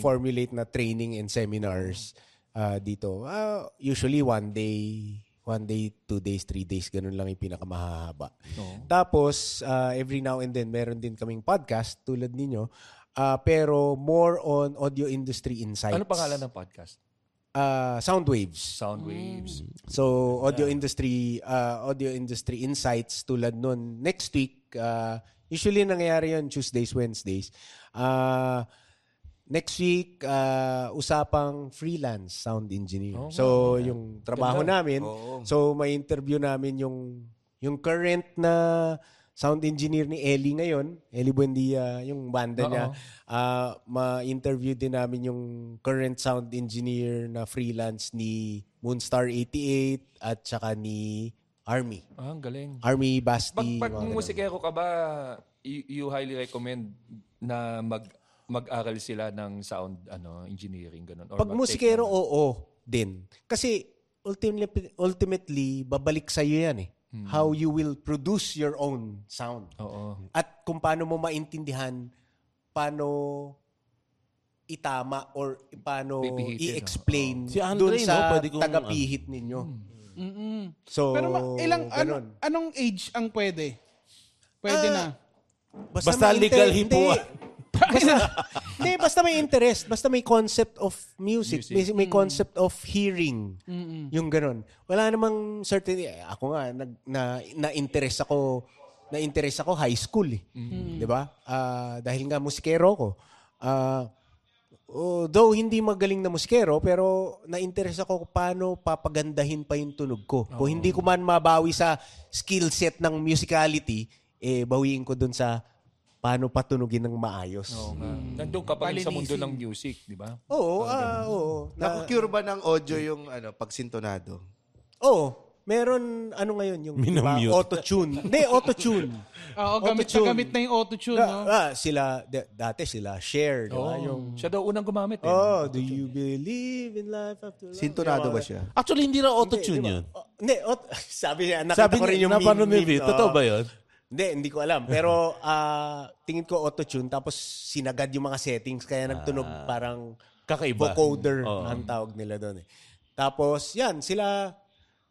formulate na training and seminars ah, dito. Ah, usually one day, one day, two days, three days, ganun lang yung pinakamahaba. Tapos, ah, every now and then, meron din kaming podcast tulad ninyo. Ah, pero more on audio industry insights. Ano pangalan ng podcast? Ah, sound waves. Sound Waves. So audio industry uh, audio industry insights tulad nun next week uh, usually nangyayari yun Tuesdays Wednesdays. Uh, next week uh, usapang freelance sound engineer. so yung trabaho namin so may interview namin yung yung current na sound engineer ni Ellie ngayon, Ellie Buendia, yung banda niya. Ah, ma-interview din namin yung current sound engineer na freelance ni Moonstar 88 at saka ni Army. Ah, ang galing. Army Pag, Basti. pag ganun. musikero ka ba, you, you highly recommend na mag mag-aral sila ng sound ano engineering ganun or Pag musikero, oo din. Kasi ultimately, ultimately babalik sa iyo yan eh. How you will produce your own sound. Oo. At kung paano mo maintindihan paano itama or paano i-explain Si Andre, dun no? sa Pwede kong- tagapihit ninyo. Mm-mm. So, Pero ma- ilang, ano, ganun. anong age ang pwede? Pwede Ah, na. Basta may legal inter- hipuan. Hindi, *laughs* hindi, basta may interest. Basta may concept of music. May, may concept of hearing. Yung ganun. Wala namang certain... eh, Ako nga, nag, na, na-interest ako na-interest ako high school eh. 'Di ba? Ah, dahil nga musikero ko. Ah, oh, though hindi magaling na musikero, pero na-interest ako kung paano papagandahin pa yung tunog ko. Kung hindi ko man mabawi sa skill set ng musicality, eh bawiin ko dun sa paano patunugin ng maayos. Oo nga. Nandun ka pa rin sa mundo ng music, di ba? Oo, ah, oo. Na, Naku-cure ba ng audio yung ano, pagsintonado? oo. meron, ano ngayon, yung diba, Minamute. auto-tune. Hindi, auto-tune. *laughs* Oo, gamit na Auto-tune. gamit na yung auto-tune, Ah, no? ah, sila, d- dati sila, share, di ba? Yung, Siya daw unang gumamit eh. oh, do you believe in life after love? Sintonado ba siya? Actually, hindi raw auto-tune Hindi, yun. Oh, Hindi, aut- *laughs* sabi niya, nakita Sabi ko rin niya, yung napanood meme. ni Vic. Totoo ba yun? Hindi, hindi ko alam. Pero *laughs* ah, tingin ko auto-tune, tapos sinagad yung mga settings, kaya nagtunog parang Kakaiba. vocoder Oo. ang tawag nila doon. Eh. Tapos, yan, sila,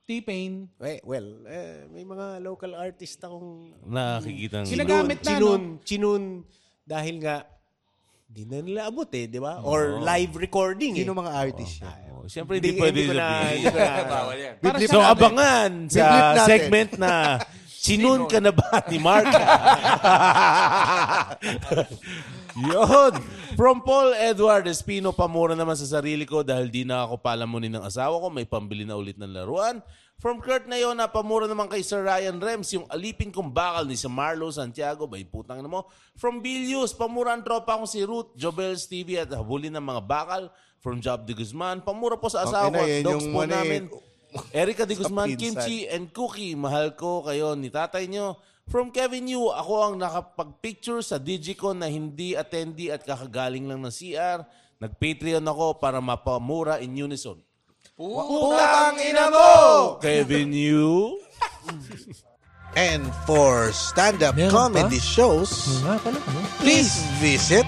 T-Pain. eh, well, eh, may mga local artist akong Nakikita Sila chinun, gamit na, chinun, chinun, dahil nga, di na nila abot eh, di ba? Or live recording eh. Sino mga artist siya? Oh, Siyempre, hindi, pwede sabihin. hindi ko na, *laughs* Bawal yan. So, natin. abangan sa segment na *laughs* Sinun ka na ba *laughs* ni Mark? *laughs* Yun. From Paul Edward Espino, pamura naman sa sarili ko dahil di na ako palamunin ng asawa ko. May pambili na ulit ng laruan. From Kurt na yun, pamura naman kay Sir Ryan Rems, yung alipin kong bakal ni si Marlo Santiago. Bay putang na mo. From Bilius, pamura ang tropa kong si Ruth, Jobel Stevie at habulin ng mga bakal. From Job de Guzman, pamura po sa asawa Okay na, ko. yan Dogs po ano eh, namin. Erica de sa Guzman, pinsan. Kimchi and Cookie. Mahal ko kayo ni tatay nyo. From Kevin Yu, ako ang nakapag-picture sa Digicon na hindi attendee at kakagaling lang ng CR. Nag-Patreon ako para mapamura in unison. Putang ina mo! Kevin Yu? *laughs* And for stand-up comedy shows, please visit